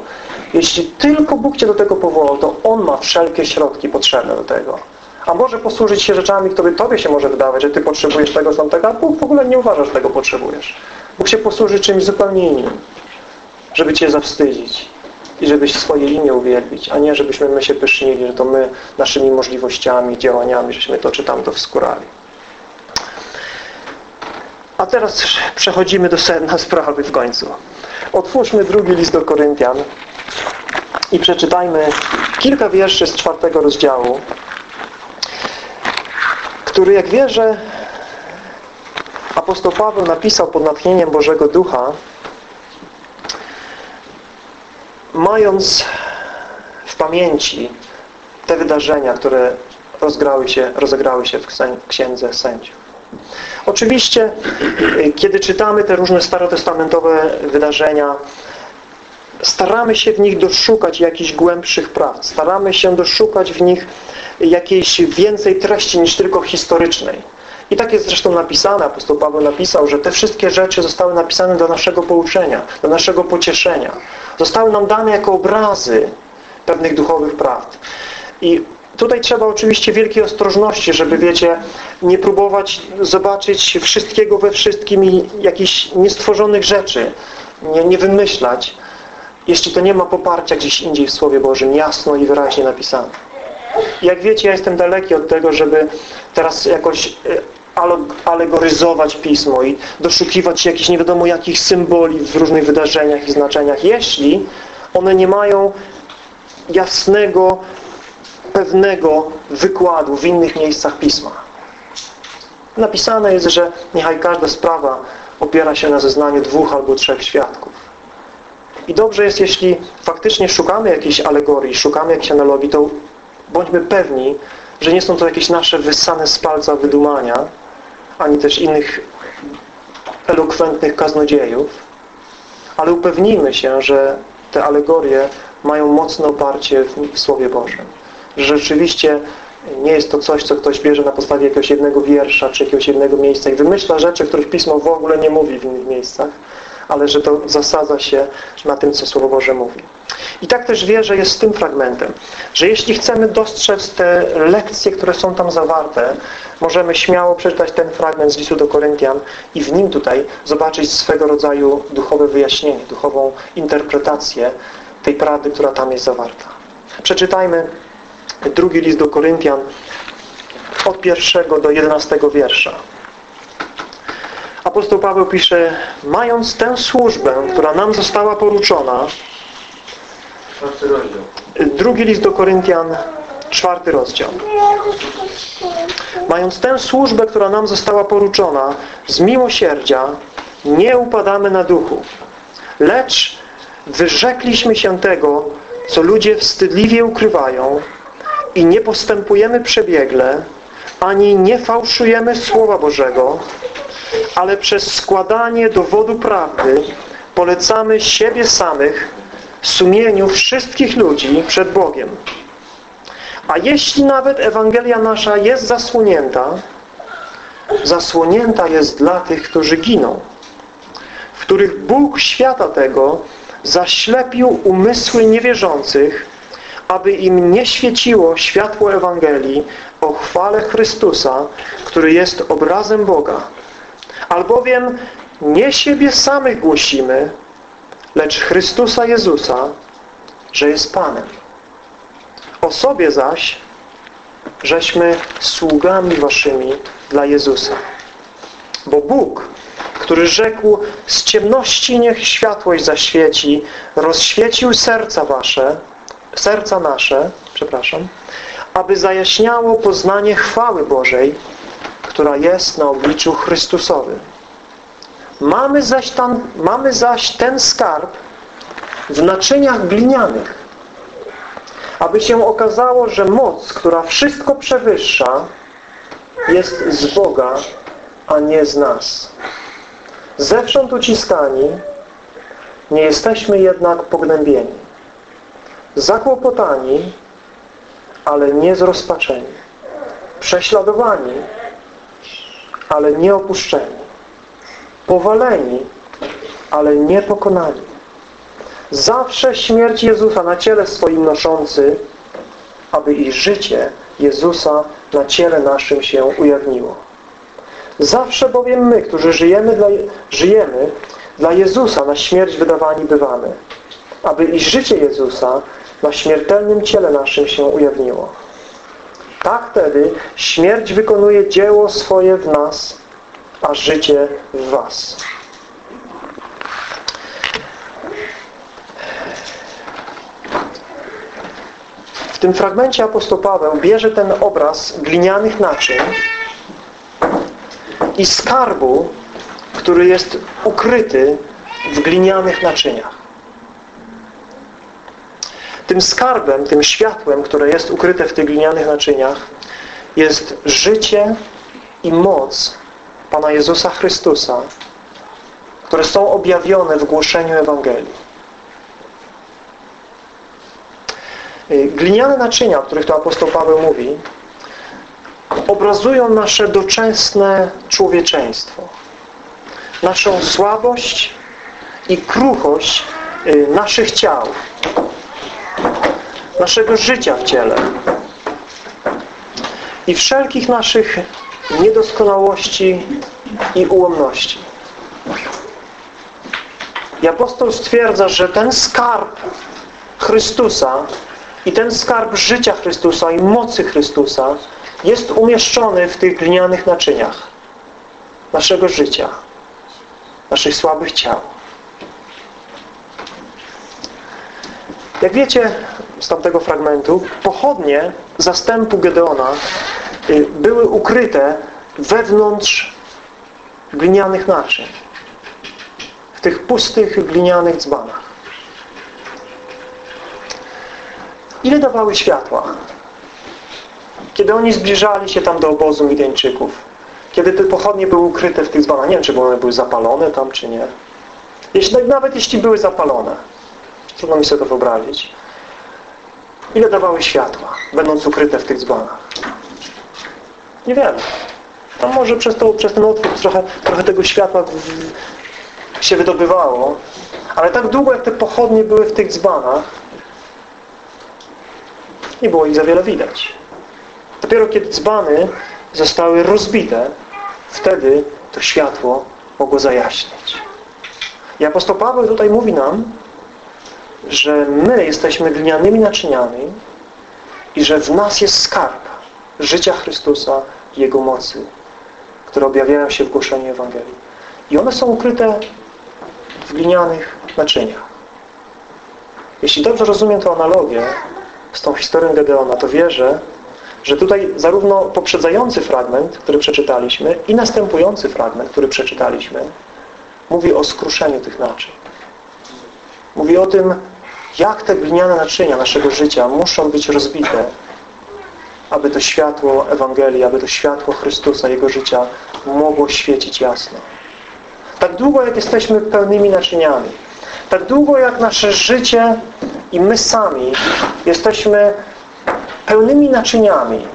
Jeśli tylko Bóg Cię do tego powołał, to On ma wszelkie środki potrzebne do tego. A może posłużyć się rzeczami, które Tobie się może wydawać, że Ty potrzebujesz tego, są tego, a Bóg w ogóle nie uważa, że tego potrzebujesz. Bóg się posłuży czymś zupełnie innym, żeby Cię zawstydzić i żebyś swoje imię uwielbić, a nie żebyśmy my się pysznili, że to my naszymi możliwościami, działaniami, żeśmy to czy tamto wskurali. A teraz przechodzimy do sedna sprawy w końcu. Otwórzmy drugi list do Koryntian i przeczytajmy kilka wierszy z czwartego rozdziału, który jak wierzę apostoł Paweł napisał pod natchnieniem Bożego Ducha mając w pamięci te wydarzenia, które rozgrały się, rozegrały się w Księdze Sędziów. Oczywiście, y, kiedy czytamy te różne starotestamentowe wydarzenia, staramy się w nich doszukać jakichś głębszych prawd. Staramy się doszukać w nich jakiejś więcej treści niż tylko historycznej. I tak jest zresztą napisane, apostoł Paweł napisał, że te wszystkie rzeczy zostały napisane do naszego pouczenia, do naszego pocieszenia. Zostały nam dane jako obrazy pewnych duchowych prawd. I tutaj trzeba oczywiście wielkiej ostrożności, żeby, wiecie, nie próbować zobaczyć wszystkiego we wszystkim i jakichś niestworzonych rzeczy, nie, nie wymyślać, jeśli to nie ma poparcia gdzieś indziej w Słowie Bożym, jasno i wyraźnie napisane. Jak wiecie, ja jestem daleki od tego, żeby teraz jakoś e, alegoryzować Pismo i doszukiwać się jakichś nie wiadomo jakich symboli w różnych wydarzeniach i znaczeniach, jeśli one nie mają jasnego, pewnego wykładu w innych miejscach Pisma. Napisane jest, że niechaj każda sprawa opiera się na zeznaniu dwóch albo trzech świadków. I dobrze jest, jeśli faktycznie szukamy jakiejś alegorii, szukamy jakiejś analogii, to bądźmy pewni, że nie są to jakieś nasze wyssane z palca wydumania, ani też innych elokwentnych kaznodziejów, ale upewnijmy się, że te alegorie mają mocne oparcie w Słowie Bożym. Że rzeczywiście nie jest to coś, co ktoś bierze na podstawie jakiegoś jednego wiersza, czy jakiegoś jednego miejsca i wymyśla rzeczy, których Pismo w ogóle nie mówi w innych miejscach, ale że to zasadza się na tym, co Słowo Boże mówi. I tak też wierzę jest z tym fragmentem, że jeśli chcemy dostrzec te lekcje, które są tam zawarte, możemy śmiało przeczytać ten fragment z listu do Koryntian i w nim tutaj zobaczyć swego rodzaju duchowe wyjaśnienie, duchową interpretację tej prawdy, która tam jest zawarta. Przeczytajmy drugi list do Koryntian od pierwszego do jedenastego wiersza. Apostoł Paweł pisze, mając tę służbę, która nam została poruczona, drugi list do Koryntian, czwarty rozdział. Mając tę służbę, która nam została poruczona, z miłosierdzia nie upadamy na duchu, lecz wyrzekliśmy się tego, co ludzie wstydliwie ukrywają i nie postępujemy przebiegle, ani nie fałszujemy Słowa Bożego, ale przez składanie dowodu prawdy polecamy siebie samych sumieniu wszystkich ludzi przed Bogiem. A jeśli nawet Ewangelia nasza jest zasłonięta, zasłonięta jest dla tych, którzy giną, w których Bóg świata tego zaślepił umysły niewierzących, aby im nie świeciło światło Ewangelii o chwale Chrystusa, który jest obrazem Boga. Albowiem nie siebie samych głosimy, lecz Chrystusa Jezusa, że jest Panem. O sobie zaś, żeśmy sługami waszymi dla Jezusa. Bo Bóg, który rzekł, z ciemności niech światłość zaświeci, rozświecił serca wasze, serca nasze, przepraszam, aby zajaśniało poznanie chwały Bożej, która jest na obliczu Chrystusowym. Mamy zaś, tam, mamy zaś ten skarb w naczyniach glinianych, aby się okazało, że moc, która wszystko przewyższa, jest z Boga, a nie z nas. Zewsząd uciskani, nie jesteśmy jednak pognębieni. Zakłopotani, ale nie zrozpaczeni. Prześladowani, ale nie opuszczeni. Powaleni, ale nie pokonani. Zawsze śmierć Jezusa na ciele swoim noszący, aby i życie Jezusa na ciele naszym się ujawniło. Zawsze bowiem my, którzy żyjemy dla, żyjemy dla Jezusa, na śmierć wydawani bywamy, aby i życie Jezusa na śmiertelnym ciele naszym się ujawniło. Tak wtedy śmierć wykonuje dzieło swoje w nas, a życie w was. W tym fragmencie apostoł Paweł bierze ten obraz glinianych naczyń i skarbu, który jest ukryty w glinianych naczyniach. Tym skarbem, tym światłem, które jest ukryte w tych glinianych naczyniach jest życie i moc Pana Jezusa Chrystusa, które są objawione w głoszeniu Ewangelii. Gliniane naczynia, o których to apostoł Paweł mówi, obrazują nasze doczesne człowieczeństwo. Naszą słabość i kruchość y, naszych ciał. Naszego życia w ciele. I wszelkich naszych niedoskonałości i ułomności. I apostoł stwierdza, że ten skarb Chrystusa i ten skarb życia Chrystusa i mocy Chrystusa jest umieszczony w tych glinianych naczyniach naszego życia, naszych słabych ciał. Jak wiecie z tamtego fragmentu, pochodnie zastępu Gedeona y, były ukryte wewnątrz glinianych naczyń. W tych pustych glinianych dzbanach. Ile dawały światła? Kiedy oni zbliżali się tam do obozu Midianczyków, kiedy te pochodnie były ukryte w tych dzbanach, nie wiem, czy one były zapalone tam, czy nie. Jeśli, nawet jeśli były zapalone, trudno mi sobie to wyobrazić. Ile dawały światła, będąc ukryte w tych dzbanach? Niewiele. Tam może przez, to, przez ten otwór trochę, trochę tego światła się wydobywało, ale tak długo jak te pochodnie były w tych dzbanach, nie było ich za wiele widać. Dopiero kiedy dzbany zostały rozbite, wtedy to światło mogło zajaśnieć. I apostoł Paweł tutaj mówi nam, że my jesteśmy glinianymi naczyniami i że w nas jest skarb życia Chrystusa i Jego mocy, które objawiają się w głoszeniu Ewangelii. I one są ukryte w glinianych naczyniach. Jeśli dobrze rozumiem tę analogię, z tą historią Gedeona, to wierzę, że tutaj zarówno poprzedzający fragment, który przeczytaliśmy i następujący fragment, który przeczytaliśmy, mówi o skruszeniu tych naczyń. Mówi o tym, jak te gliniane naczynia naszego życia muszą być rozbite, aby to światło Ewangelii, aby to światło Chrystusa, Jego życia mogło świecić jasno. Tak długo, jak jesteśmy pełnymi naczyniami, tak długo, jak nasze życie i my sami jesteśmy pełnymi naczyniami.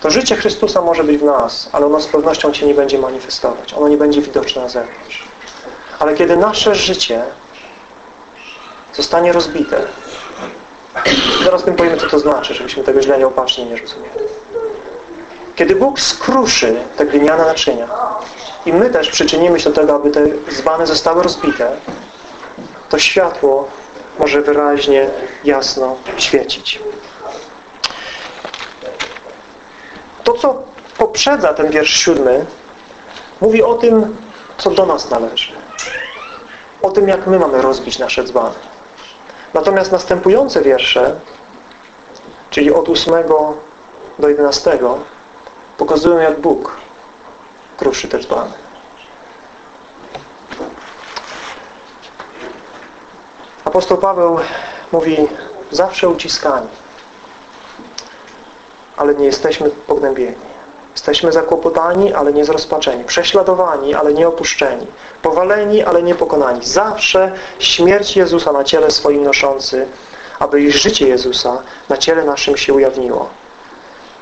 To życie Chrystusa może być w nas, ale ono z pewnością się nie będzie manifestować. Ono nie będzie widoczne na zewnątrz. Ale kiedy nasze życie zostanie rozbite, zaraz tym powiemy, co to znaczy, żebyśmy tego źle nieopatrznie nie rozumieli. Kiedy Bóg skruszy te gliniane naczynia i my też przyczynimy się do tego, aby te zbany zostały rozbite, to światło może wyraźnie, jasno świecić. To, co poprzedza ten wiersz siódmy, mówi o tym, co do nas należy. O tym, jak my mamy rozbić nasze dzbany. Natomiast następujące wiersze, czyli od ósmego do jedenastego, pokazują, jak Bóg kruszy te dzbany. Apostoł Paweł mówi zawsze uciskani. Ale nie jesteśmy pognębieni. Jesteśmy zakłopotani, ale nie zrozpaczeni. Prześladowani, ale nie opuszczeni. Powaleni, ale nie pokonani. Zawsze śmierć Jezusa na ciele swoim noszący, aby i życie Jezusa na ciele naszym się ujawniło.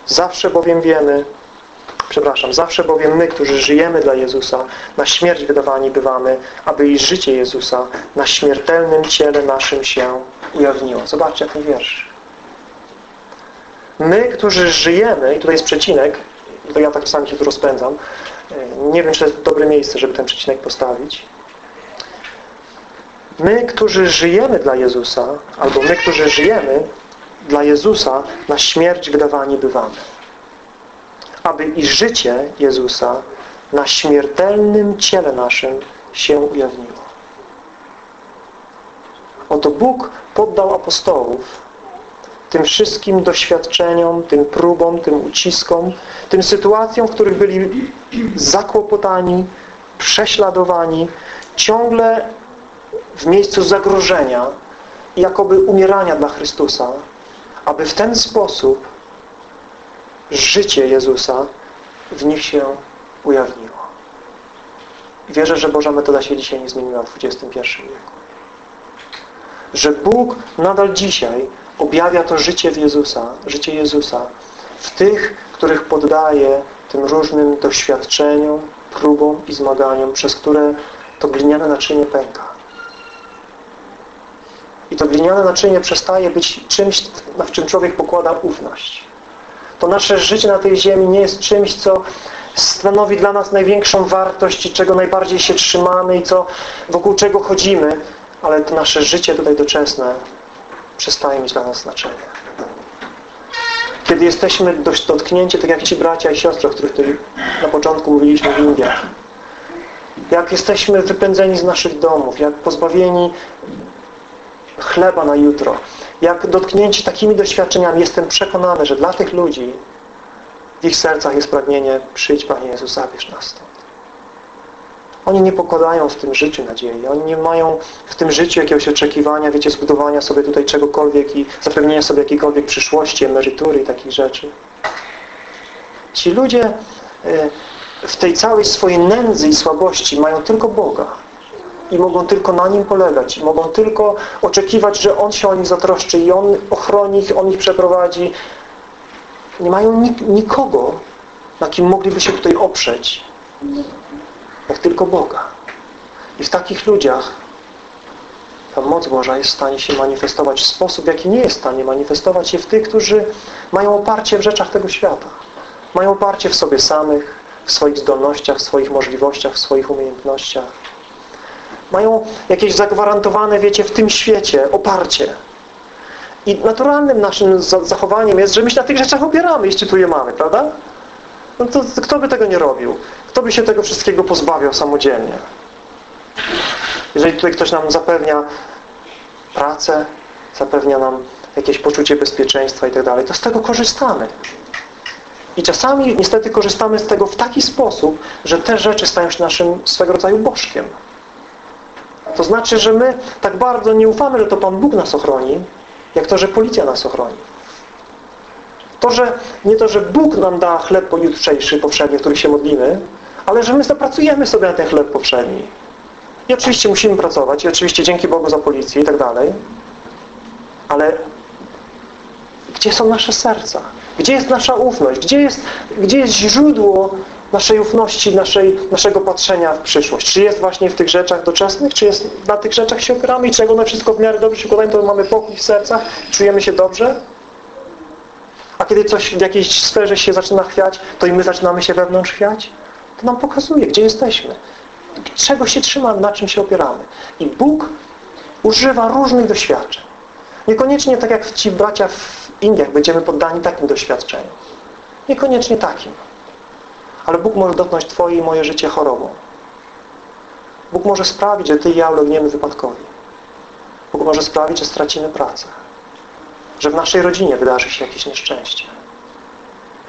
Zawsze bowiem wiemy, przepraszam, zawsze bowiem my, którzy żyjemy dla Jezusa, na śmierć wydawani bywamy, aby i życie Jezusa na śmiertelnym ciele naszym się ujawniło. Zobaczcie ten wiersz. My, którzy żyjemy, i tutaj jest przecinek, to ja tak czasami się tu rozpędzam, nie wiem, czy to jest dobre miejsce, żeby ten przecinek postawić. My, którzy żyjemy dla Jezusa, albo my, którzy żyjemy dla Jezusa, na śmierć wydawani bywamy aby i życie Jezusa na śmiertelnym ciele naszym się ujawniło. Oto Bóg poddał apostołów tym wszystkim doświadczeniom, tym próbom, tym uciskom, tym sytuacjom, w których byli zakłopotani, prześladowani, ciągle w miejscu zagrożenia jakoby umierania dla Chrystusa, aby w ten sposób życie Jezusa w nich się ujawniło. Wierzę, że Boża metoda się dzisiaj nie zmieniła w XXI wieku. Że Bóg nadal dzisiaj objawia to życie w Jezusa, życie Jezusa w tych, których poddaje tym różnym doświadczeniom, próbom i zmaganiom, przez które to gliniane naczynie pęka. I to gliniane naczynie przestaje być czymś, w czym człowiek pokłada ufność. To nasze życie na tej ziemi nie jest czymś, co stanowi dla nas największą wartość i czego najbardziej się trzymamy i co, wokół czego chodzimy, ale to nasze życie tutaj doczesne przestaje mieć dla nas znaczenie. Kiedy jesteśmy dotknięci, tak jak ci bracia i siostry, o których tutaj na początku mówiliśmy w Indiach, jak jesteśmy wypędzeni z naszych domów, jak pozbawieni chleba na jutro, jak dotknięci takimi doświadczeniami, jestem przekonany, że dla tych ludzi w ich sercach jest pragnienie przyjdź Panie Jezus, zabierz nas stąd. Oni nie pokładają w tym życiu nadziei. Oni nie mają w tym życiu jakiegoś oczekiwania, wiecie, zbudowania sobie tutaj czegokolwiek i zapewnienia sobie jakiejkolwiek przyszłości, emerytury i takich rzeczy. Ci ludzie e, w tej całej swojej nędzy i słabości mają tylko Boga i mogą tylko na Nim polegać. I mogą tylko oczekiwać, że On się o nich zatroszczy i On ochroni ich, On ich przeprowadzi. Nie mają nik nikogo, na kim mogliby się tutaj oprzeć, jak tylko Boga. I w takich ludziach ta moc Boża jest w stanie się manifestować w sposób, jaki nie jest w stanie manifestować się w tych, którzy mają oparcie w rzeczach tego świata. Mają oparcie w sobie samych, w swoich zdolnościach, w swoich możliwościach, w swoich umiejętnościach mają jakieś zagwarantowane, wiecie, w tym świecie oparcie. I naturalnym naszym zachowaniem jest, że my się na tych rzeczach opieramy, jeśli tu je mamy, prawda? No to kto by tego nie robił? Kto by się tego wszystkiego pozbawiał samodzielnie? Jeżeli tutaj ktoś nam zapewnia pracę, zapewnia nam jakieś poczucie bezpieczeństwa i tak dalej, to z tego korzystamy. I czasami niestety korzystamy z tego w taki sposób, że te rzeczy stają się naszym swego rodzaju bożkiem. To znaczy, że my tak bardzo nie ufamy, że to Pan Bóg nas ochroni, jak to, że policja nas ochroni. To, że nie to, że Bóg nam da chleb pojutrzejszy, powszedni, w którym się modlimy, ale że my zapracujemy sobie na ten chleb powszedni. I oczywiście musimy pracować, i oczywiście dzięki Bogu za policję i tak dalej. Ale gdzie są nasze serca? Gdzie jest nasza ufność? Gdzie jest, gdzie jest źródło naszej ufności, naszej, naszego patrzenia w przyszłość. Czy jest właśnie w tych rzeczach doczesnych, czy jest na tych rzeczach się opieramy i czego na wszystko w miarę dobrze się układamy, to mamy pokój w sercach, czujemy się dobrze? A kiedy coś w jakiejś sferze się zaczyna chwiać, to i my zaczynamy się wewnątrz chwiać? To nam pokazuje, gdzie jesteśmy. Czego się trzymamy, na czym się opieramy. I Bóg używa różnych doświadczeń. Niekoniecznie tak jak ci bracia w Indiach będziemy poddani takim doświadczeniom. Niekoniecznie takim. Ale Bóg może dotknąć Twoje i moje życie chorobą. Bóg może sprawić, że Ty i ja ulegniemy wypadkowi. Bóg może sprawić, że stracimy pracę. Że w naszej rodzinie wydarzy się jakieś nieszczęście.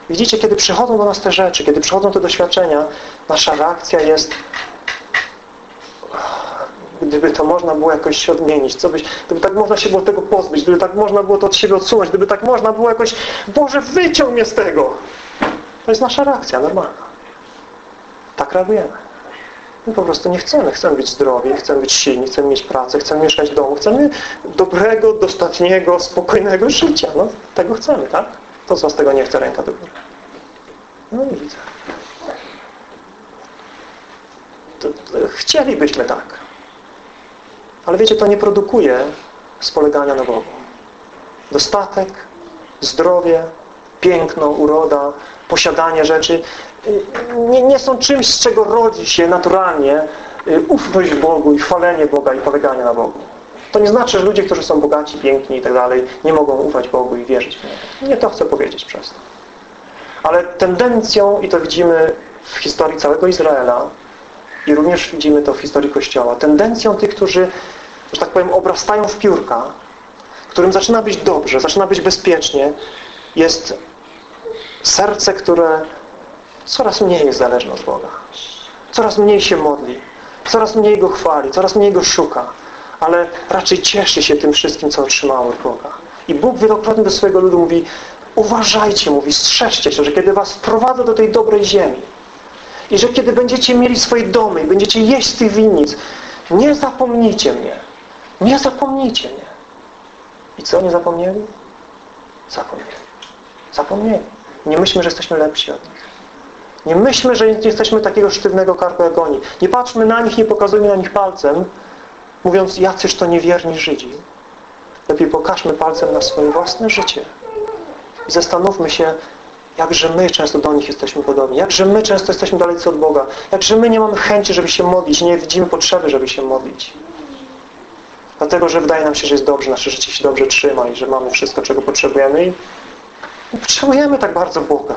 Widzicie, kiedy przychodzą do nas te rzeczy, kiedy przychodzą te doświadczenia, nasza reakcja jest gdyby to można było jakoś się odmienić, co byś, gdyby tak można się było tego pozbyć, gdyby tak można było to od siebie odsunąć, gdyby tak można było jakoś, Boże, wyciął mnie z tego. To jest nasza reakcja normalna. Tak reagujemy. My po prostu nie chcemy. Chcemy być zdrowi, chcemy być silni, chcemy mieć pracę, chcemy mieszkać w domu, chcemy dobrego, dostatniego, spokojnego życia. No, tego chcemy, tak? To co z tego nie chce ręka do góry. No i widzę. Chcielibyśmy tak. Ale wiecie, to nie produkuje z polegania na Bogu. Dostatek, zdrowie, piękno, uroda, posiadanie rzeczy nie, nie są czymś, z czego rodzi się naturalnie y, ufność Bogu i chwalenie Boga i poleganie na Bogu. To nie znaczy, że ludzie, którzy są bogaci, piękni i tak dalej, nie mogą ufać Bogu i wierzyć w Niego. Nie to chcę powiedzieć przez to. Ale tendencją, i to widzimy w historii całego Izraela i również widzimy to w historii Kościoła, tendencją tych, którzy, że tak powiem, obrastają w piórka, którym zaczyna być dobrze, zaczyna być bezpiecznie, jest serce, które coraz mniej jest zależne od Boga. Coraz mniej się modli. Coraz mniej Go chwali. Coraz mniej Go szuka. Ale raczej cieszy się tym wszystkim, co otrzymało od Boga. I Bóg wielokrotnie do swojego ludu mówi uważajcie, mówi, strzeżcie się, że kiedy was wprowadzę do tej dobrej ziemi i że kiedy będziecie mieli swoje domy i będziecie jeść z tych winnic, nie zapomnijcie mnie. Nie zapomnijcie mnie. I co nie zapomnieli? Zapomnieli. Zapomnieli. Nie myślmy, że jesteśmy lepsi od nich. Nie myślmy, że nie jesteśmy takiego sztywnego karku jak oni. Nie patrzmy na nich, nie pokazujmy na nich palcem, mówiąc, jacyż to niewierni Żydzi. Lepiej pokażmy palcem na swoje własne życie. I zastanówmy się, jakże my często do nich jesteśmy podobni. Jakże my często jesteśmy dalecy od Boga. Jakże my nie mamy chęci, żeby się modlić. Nie widzimy potrzeby, żeby się modlić. Dlatego, że wydaje nam się, że jest dobrze, nasze życie się dobrze trzyma i że mamy wszystko, czego potrzebujemy i nie potrzebujemy tak bardzo Boga.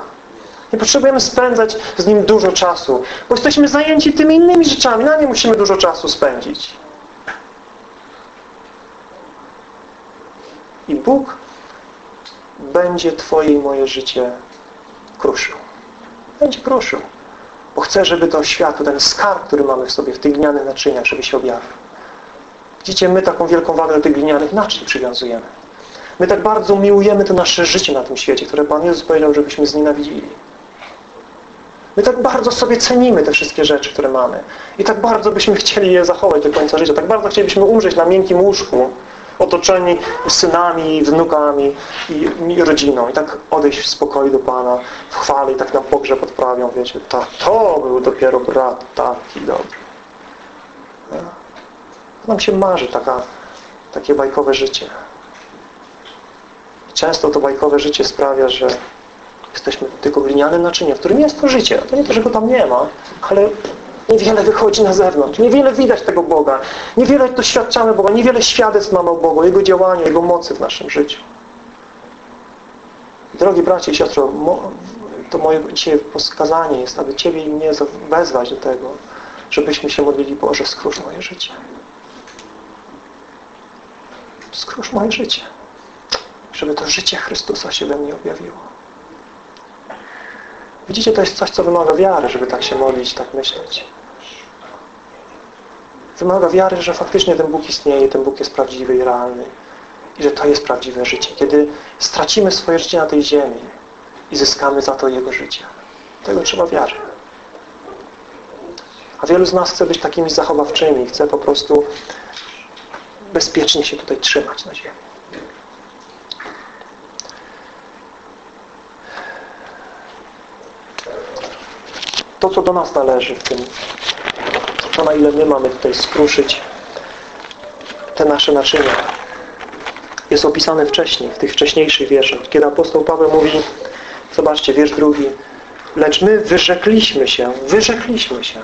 Nie potrzebujemy spędzać z Nim dużo czasu, bo jesteśmy zajęci tymi innymi rzeczami. Na nie musimy dużo czasu spędzić. Bóg będzie Twoje i moje życie kruszył. Będzie kruszył. Bo chce, żeby to światło, ten skarb, który mamy w sobie, w tych glinianych naczyniach, żeby się objawił. Widzicie, my taką wielką wagę do tych glinianych naczyń przywiązujemy. My tak bardzo miłujemy to nasze życie na tym świecie, które Pan Jezus powiedział, żebyśmy znienawidzili. My tak bardzo sobie cenimy te wszystkie rzeczy, które mamy. I tak bardzo byśmy chcieli je zachować do końca życia. Tak bardzo chcielibyśmy umrzeć na miękkim łóżku, otoczeni synami, wnukami i, rodziną. I tak odejść w spokoju do Pana, w chwale i tak na pogrzeb odprawią. Wiecie, to, to był dopiero brat taki dobry. Nam się marzy taka, takie bajkowe życie. Często to bajkowe życie sprawia, że jesteśmy tylko glinianym naczyniem, w którym jest to życie. To nie to, że go tam nie ma, ale niewiele wychodzi na zewnątrz. Niewiele widać tego Boga. Niewiele doświadczamy Boga. Niewiele świadectw mamy o Bogu, Jego działaniu, Jego mocy w naszym życiu. Drogi bracie i siostro, to moje dzisiaj poskazanie jest, aby Ciebie i mnie wezwać do tego, żebyśmy się modlili, Boże, skróż moje życie. Skróż moje życie żeby to życie Chrystusa się we mnie objawiło. Widzicie, to jest coś, co wymaga wiary, żeby tak się modlić, tak myśleć. Wymaga wiary, że faktycznie ten Bóg istnieje, ten Bóg jest prawdziwy i realny. I że to jest prawdziwe życie. Kiedy stracimy swoje życie na tej ziemi i zyskamy za to Jego życie. Tego trzeba wiary. A wielu z nas chce być takimi zachowawczymi. Chce po prostu bezpiecznie się tutaj trzymać na ziemi. To, co do nas należy w tym, to na ile my mamy tutaj skruszyć te nasze naczynia. Jest opisane wcześniej, w tych wcześniejszych wierszach, kiedy apostoł Paweł mówi, zobaczcie, wiersz drugi, lecz my wyrzekliśmy się, wyrzekliśmy się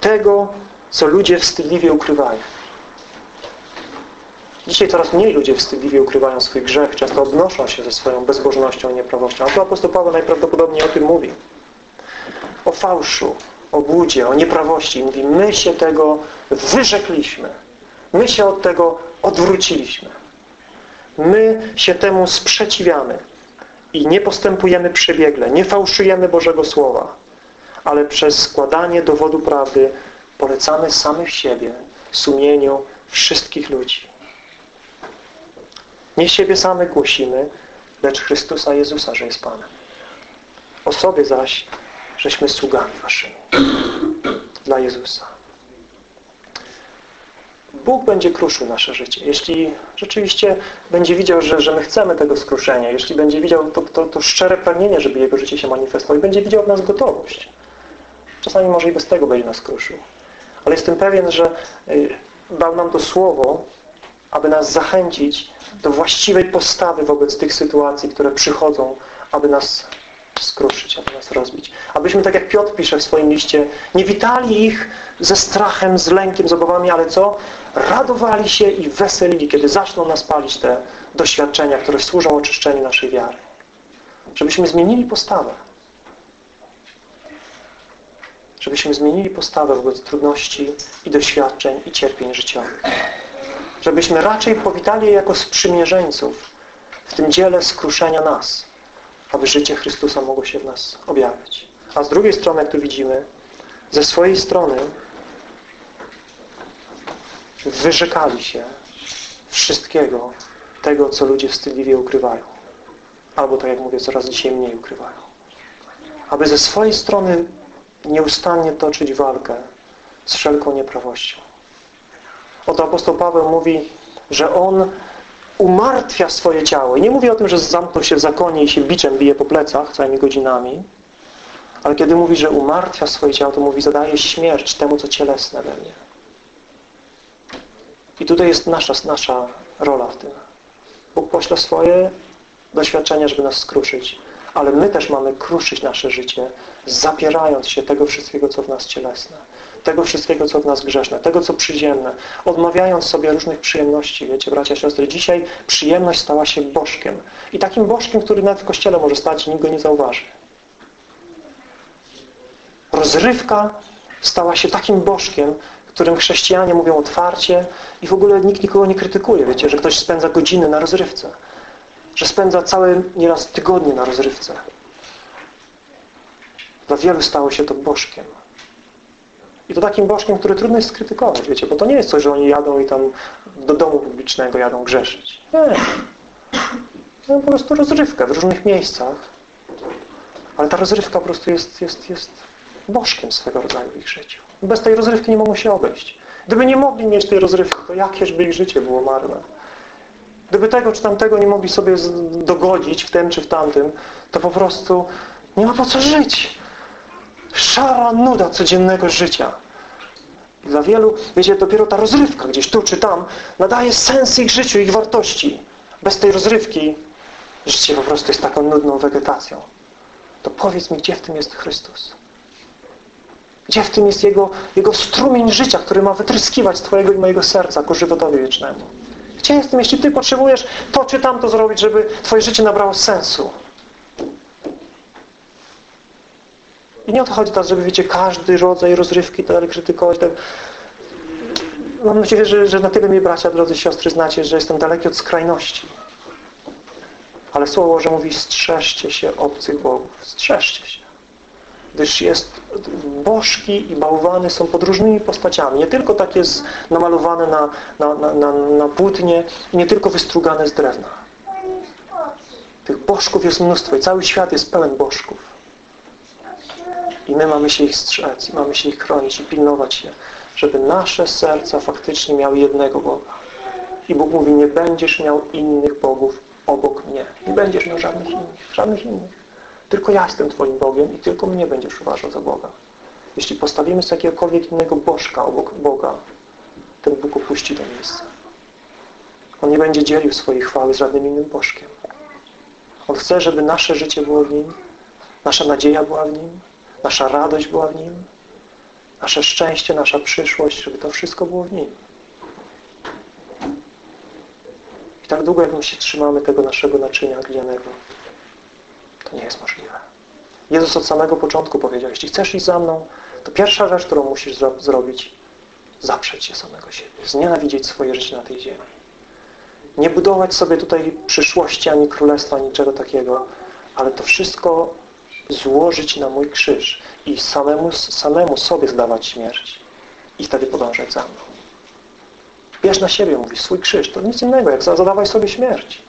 tego, co ludzie wstydliwie ukrywają. Dzisiaj coraz mniej ludzie wstydliwie ukrywają swój grzech, często odnoszą się ze swoją bezbożnością i nieprawością. A tu apostoł Paweł najprawdopodobniej o tym mówi fałszu, o błudzie, o nieprawości. Mówi, my się tego wyrzekliśmy. My się od tego odwróciliśmy. My się temu sprzeciwiamy i nie postępujemy przebiegle, nie fałszujemy Bożego Słowa, ale przez składanie dowodu prawdy polecamy samych siebie sumieniu wszystkich ludzi. Nie siebie same głosimy, lecz Chrystusa Jezusa, że jest Panem. O sobie zaś, żeśmy sługami Waszymi. Dla Jezusa. Bóg będzie kruszył nasze życie. Jeśli rzeczywiście będzie widział, że, że my chcemy tego skruszenia, jeśli będzie widział to, to, to szczere pragnienie, żeby Jego życie się manifestowało i będzie widział w nas gotowość. Czasami może i bez tego będzie nas kruszył. Ale jestem pewien, że y, dał nam to słowo, aby nas zachęcić do właściwej postawy wobec tych sytuacji, które przychodzą, aby nas skruszyć, aby nas rozbić. Abyśmy, tak jak Piotr pisze w swoim liście, nie witali ich ze strachem, z lękiem, z obawami, ale co? Radowali się i weselili, kiedy zaczną nas palić te doświadczenia, które służą oczyszczeniu naszej wiary. Żebyśmy zmienili postawę. Żebyśmy zmienili postawę wobec trudności i doświadczeń i cierpień życiowych. Żebyśmy raczej powitali je jako sprzymierzeńców w tym dziele skruszenia nas aby życie Chrystusa mogło się w nas objawić. A z drugiej strony, jak tu widzimy, ze swojej strony wyrzekali się wszystkiego tego, co ludzie wstydliwie ukrywają. Albo tak jak mówię, coraz dzisiaj mniej ukrywają. Aby ze swojej strony nieustannie toczyć walkę z wszelką nieprawością. Oto apostoł Paweł mówi, że on umartwia swoje ciało. I nie mówię o tym, że zamknął się w zakonie i się biczem bije po plecach całymi godzinami, ale kiedy mówi, że umartwia swoje ciało, to mówi, zadaje śmierć temu, co cielesne we mnie. I tutaj jest nasza, nasza rola w tym. Bóg pośle swoje doświadczenia, żeby nas skruszyć. Ale my też mamy kruszyć nasze życie, zapierając się tego wszystkiego, co w nas cielesne tego wszystkiego, co w nas grzeszne, tego, co przyziemne, odmawiając sobie różnych przyjemności. Wiecie, bracia, siostry, dzisiaj przyjemność stała się bożkiem. I takim bożkiem, który nawet w kościele może stać i nikt go nie zauważy. Rozrywka stała się takim bożkiem, którym chrześcijanie mówią otwarcie i w ogóle nikt nikogo nie krytykuje. Wiecie, że ktoś spędza godziny na rozrywce. Że spędza całe nieraz tygodnie na rozrywce. Dla wielu stało się to bożkiem. I to takim bożkiem, który trudno jest skrytykować, wiecie, bo to nie jest coś, że oni jadą i tam do domu publicznego jadą grzeszyć. Nie. Mają po prostu rozrywkę w różnych miejscach. Ale ta rozrywka po prostu jest, jest, jest bożkiem swego rodzaju w ich życiu. Bez tej rozrywki nie mogą się obejść. Gdyby nie mogli mieć tej rozrywki, to jakież by ich życie było marne. Gdyby tego czy tamtego nie mogli sobie dogodzić w tym czy w tamtym, to po prostu nie ma po co żyć szara nuda codziennego życia. Dla wielu, wiecie, dopiero ta rozrywka gdzieś tu czy tam nadaje sens ich życiu, ich wartości. Bez tej rozrywki życie po prostu jest taką nudną wegetacją. To powiedz mi, gdzie w tym jest Chrystus? Gdzie w tym jest Jego, Jego strumień życia, który ma wytryskiwać z Twojego i mojego serca ku żywotowi wiecznemu? Gdzie jestem, jeśli Ty potrzebujesz to czy tamto zrobić, żeby Twoje życie nabrało sensu? I nie o to chodzi teraz, żeby wiecie, każdy rodzaj rozrywki tak krytykować. Tak. Mam nadzieję, że, że na tyle mnie bracia, drodzy siostry, znacie, że jestem daleki od skrajności. Ale Słowo że mówi, strzeżcie się obcych bogów. Strzeżcie się. Gdyż jest bożki i bałwany są pod różnymi postaciami. Nie tylko takie namalowane na, na, na, na, na płótnie nie tylko wystrugane z drewna. Tych bożków jest mnóstwo i cały świat jest pełen bożków. I my mamy się ich strzec, i mamy się ich chronić i pilnować się, żeby nasze serca faktycznie miały jednego Boga. I Bóg mówi, nie będziesz miał innych bogów obok mnie. Nie będziesz miał żadnych innych, żadnych innych. Tylko ja jestem Twoim Bogiem i tylko mnie będziesz uważał za Boga. Jeśli postawimy z jakiegokolwiek innego bożka obok Boga, ten Bóg opuści to miejsce. On nie będzie dzielił swojej chwały z żadnym innym bożkiem. On chce, żeby nasze życie było w Nim, nasza nadzieja była w Nim, nasza radość była w Nim, nasze szczęście, nasza przyszłość, żeby to wszystko było w Nim. I tak długo, jak my się trzymamy tego naszego naczynia glinianego, to nie jest możliwe. Jezus od samego początku powiedział, jeśli chcesz iść za mną, to pierwsza rzecz, którą musisz zro zrobić, zaprzeć się samego siebie, znienawidzieć swoje życie na tej ziemi. Nie budować sobie tutaj przyszłości, ani królestwa, niczego takiego, ale to wszystko złożyć na mój krzyż i samemu, samemu sobie zdawać śmierć i wtedy podążać za mną. Bierz na siebie, mówi, swój krzyż. To nic innego, jak zadawaj sobie śmierć.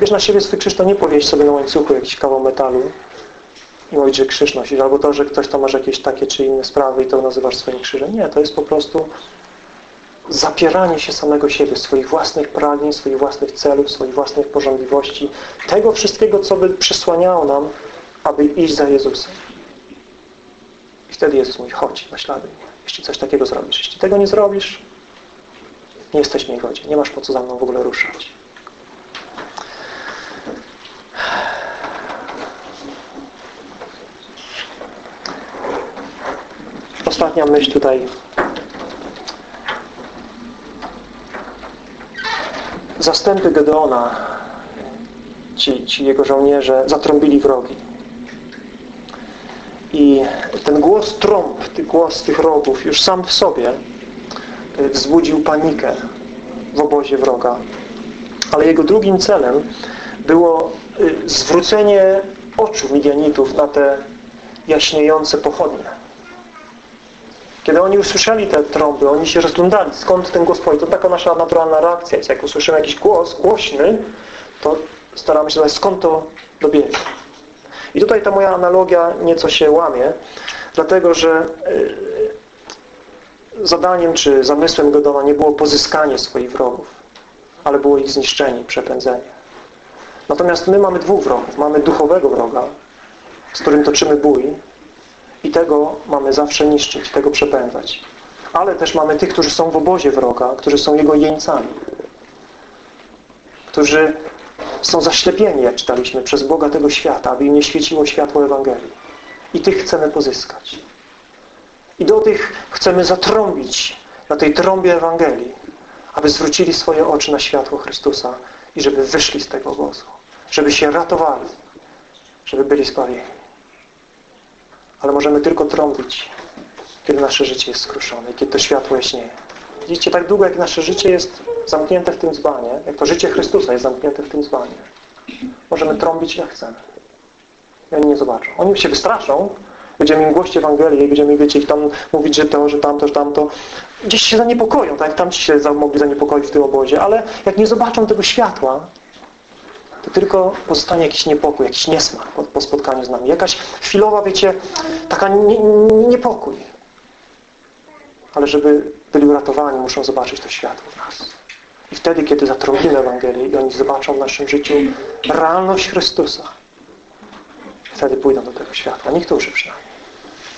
Bierz na siebie swój krzyż, to nie powieść sobie na łańcuchu jakiś kawał metalu i mówić, że krzyż nosisz, albo to, że ktoś tam masz jakieś takie czy inne sprawy i to nazywasz swoim krzyżem. Nie, to jest po prostu zapieranie się samego siebie, swoich własnych pragnień, swoich własnych celów, swoich własnych porządliwości, tego wszystkiego, co by przysłaniało nam, aby iść za Jezusem. I wtedy Jezus mówi, chodź, naśladuj mnie. Jeśli coś takiego zrobisz. Jeśli tego nie zrobisz, nie jesteś mnie godzie. Nie masz po co za mną w ogóle ruszać. Ostatnia myśl tutaj. Zastępy Gedeona, ci, ci jego żołnierze, zatrąbili wrogi. I ten głos trąb, ten głos tych rogów już sam w sobie y, wzbudził panikę w obozie wroga. Ale jego drugim celem było y, zwrócenie oczu Midianitów na te jaśniejące pochodnie. Kiedy oni usłyszeli te trąby, oni się rozglądali, skąd ten głos pochodzi. To taka nasza naturalna reakcja jest. Jak usłyszymy jakiś głos głośny, to staramy się znaleźć, skąd to dobiega. I tutaj ta moja analogia nieco się łamie, dlatego że y, zadaniem czy zamysłem Godona nie było pozyskanie swoich wrogów, ale było ich zniszczenie, przepędzenie. Natomiast my mamy dwóch wrogów. Mamy duchowego wroga, z którym toczymy bój i tego mamy zawsze niszczyć, tego przepędzać. Ale też mamy tych, którzy są w obozie wroga, którzy są jego jeńcami. Którzy są zaślepieni, jak czytaliśmy, przez Boga tego świata, aby im nie świeciło światło Ewangelii. I tych chcemy pozyskać. I do tych chcemy zatrąbić na tej trąbie Ewangelii, aby zwrócili swoje oczy na światło Chrystusa i żeby wyszli z tego obozu. Żeby się ratowali. Żeby byli zbawieni. Ale możemy tylko trąbić, kiedy nasze życie jest skruszone, kiedy to światło jaśnieje. Widzicie, tak długo jak nasze życie jest zamknięte w tym dzbanie, jak to życie Chrystusa jest zamknięte w tym dzbanie, możemy trąbić jak chcemy. I oni nie zobaczą. Oni się wystraszą, będziemy im głosić Ewangelię i będziemy, wiecie, ich tam mówić, że to, że tamto, że tamto. Gdzieś się zaniepokoją, tak tam ci się mogli zaniepokoić w tym obozie, ale jak nie zobaczą tego światła, to tylko pozostanie jakiś niepokój, jakiś niesmak po, po spotkaniu z nami. Jakaś chwilowa, wiecie, taka nie, niepokój. Ale żeby byli uratowani, muszą zobaczyć to światło w nas. I wtedy, kiedy zatrąbimy Ewangelię i oni zobaczą w naszym życiu realność Chrystusa, wtedy pójdą do tego światła. Niektórzy przynajmniej.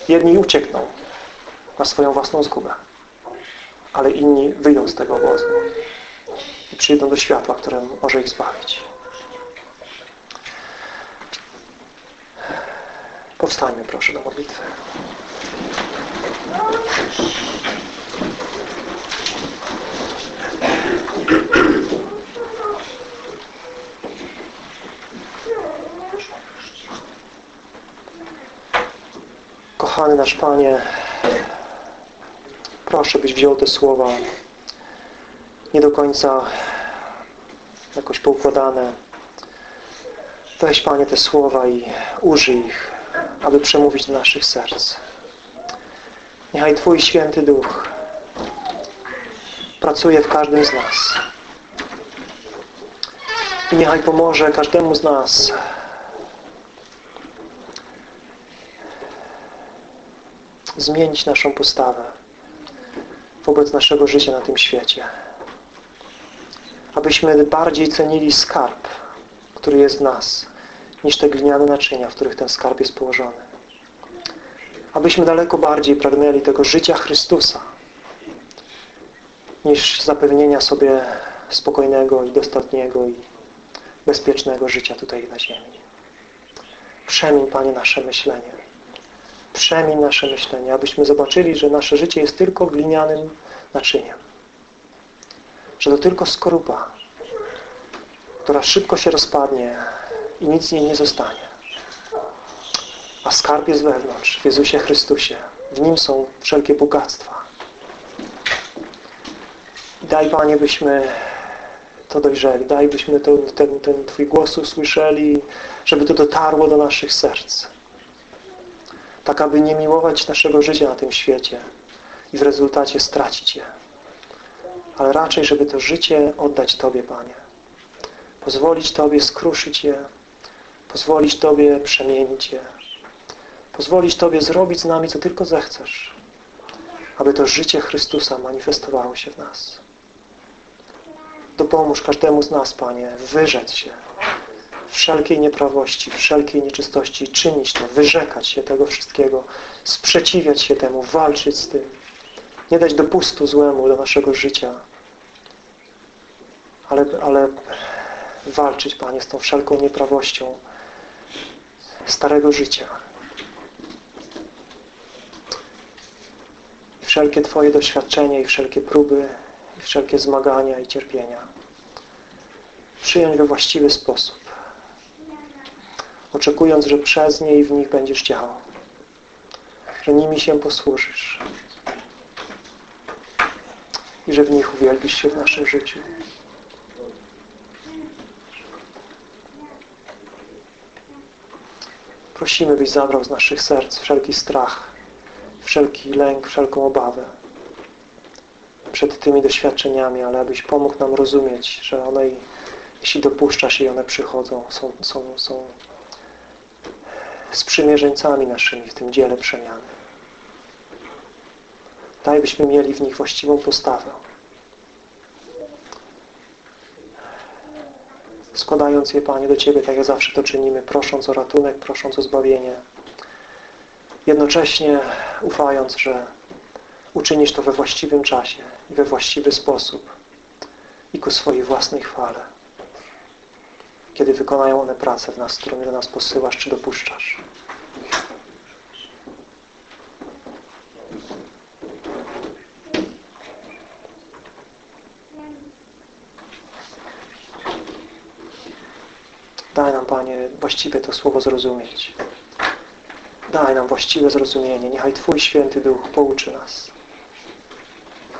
Jedni uciekną na swoją własną zgubę, ale inni wyjdą z tego obozu i przyjdą do światła, które może ich zbawić. Powstańmy proszę do modlitwy. Kochany nasz Panie, proszę, byś wziął te słowa nie do końca jakoś poukładane. Weź, Panie, te słowa i użyj ich, aby przemówić do naszych serc. Niechaj Twój Święty Duch pracuje w każdym z nas. I niechaj pomoże każdemu z nas zmienić naszą postawę wobec naszego życia na tym świecie. Abyśmy bardziej cenili skarb, który jest w nas, niż te gliniane naczynia, w których ten skarb jest położony. Abyśmy daleko bardziej pragnęli tego życia Chrystusa, niż zapewnienia sobie spokojnego i dostatniego i bezpiecznego życia tutaj na ziemi. Przemień, Panie, nasze myślenie. Przemień nasze myślenie, abyśmy zobaczyli, że nasze życie jest tylko glinianym naczyniem. Że to tylko skorupa, która szybko się rozpadnie i nic z niej nie zostanie. A skarb jest wewnątrz, w Jezusie Chrystusie. W Nim są wszelkie bogactwa. Daj, Panie, byśmy to dojrzeli. Daj, byśmy to, ten, ten Twój głos usłyszeli, żeby to dotarło do naszych serc. Tak, aby nie miłować naszego życia na tym świecie i w rezultacie stracić je. ale raczej, żeby to życie oddać Tobie, Panie. Pozwolić Tobie skruszyć je, pozwolić Tobie przemienić je, pozwolić Tobie zrobić z nami, co tylko zechcesz, aby to życie Chrystusa manifestowało się w nas. Dopomóż każdemu z nas, Panie, wyrzec się wszelkiej nieprawości, wszelkiej nieczystości, czynić to, wyrzekać się tego wszystkiego, sprzeciwiać się temu, walczyć z tym, nie dać dopustu złemu do naszego życia, ale, ale walczyć, Panie, z tą wszelką nieprawością starego życia. Wszelkie Twoje doświadczenia i wszelkie próby wszelkie zmagania i cierpienia. Przyjąć we właściwy sposób. Oczekując, że przez nie i w nich będziesz działał, że nimi się posłużysz. I że w nich uwielbisz się w naszym życiu. Prosimy, byś zabrał z naszych serc wszelki strach, wszelki lęk, wszelką obawę przed tymi doświadczeniami, ale abyś pomógł nam rozumieć, że one, jeśli dopuszczasz i one przychodzą, są, są, są sprzymierzeńcami naszymi w tym dziele przemiany. Daj, byśmy mieli w nich właściwą postawę. Składając je, Panie, do Ciebie, tak jak zawsze to czynimy, prosząc o ratunek, prosząc o zbawienie. Jednocześnie ufając, że uczynisz to we właściwym czasie i we właściwy sposób i ku swojej własnej chwale kiedy wykonają one pracę w nas, którą do nas posyłasz czy dopuszczasz. Daj nam, Panie, właściwie to słowo zrozumieć. Daj nam właściwe zrozumienie. Niechaj Twój Święty Duch pouczy nas.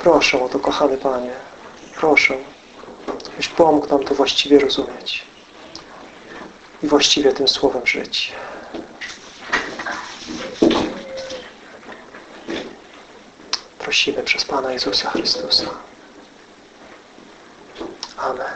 Proszę o to, kochany Panie. Proszę, byś pomógł nam to właściwie rozumieć i właściwie tym Słowem żyć. Prosimy przez Pana Jezusa Chrystusa. Amen.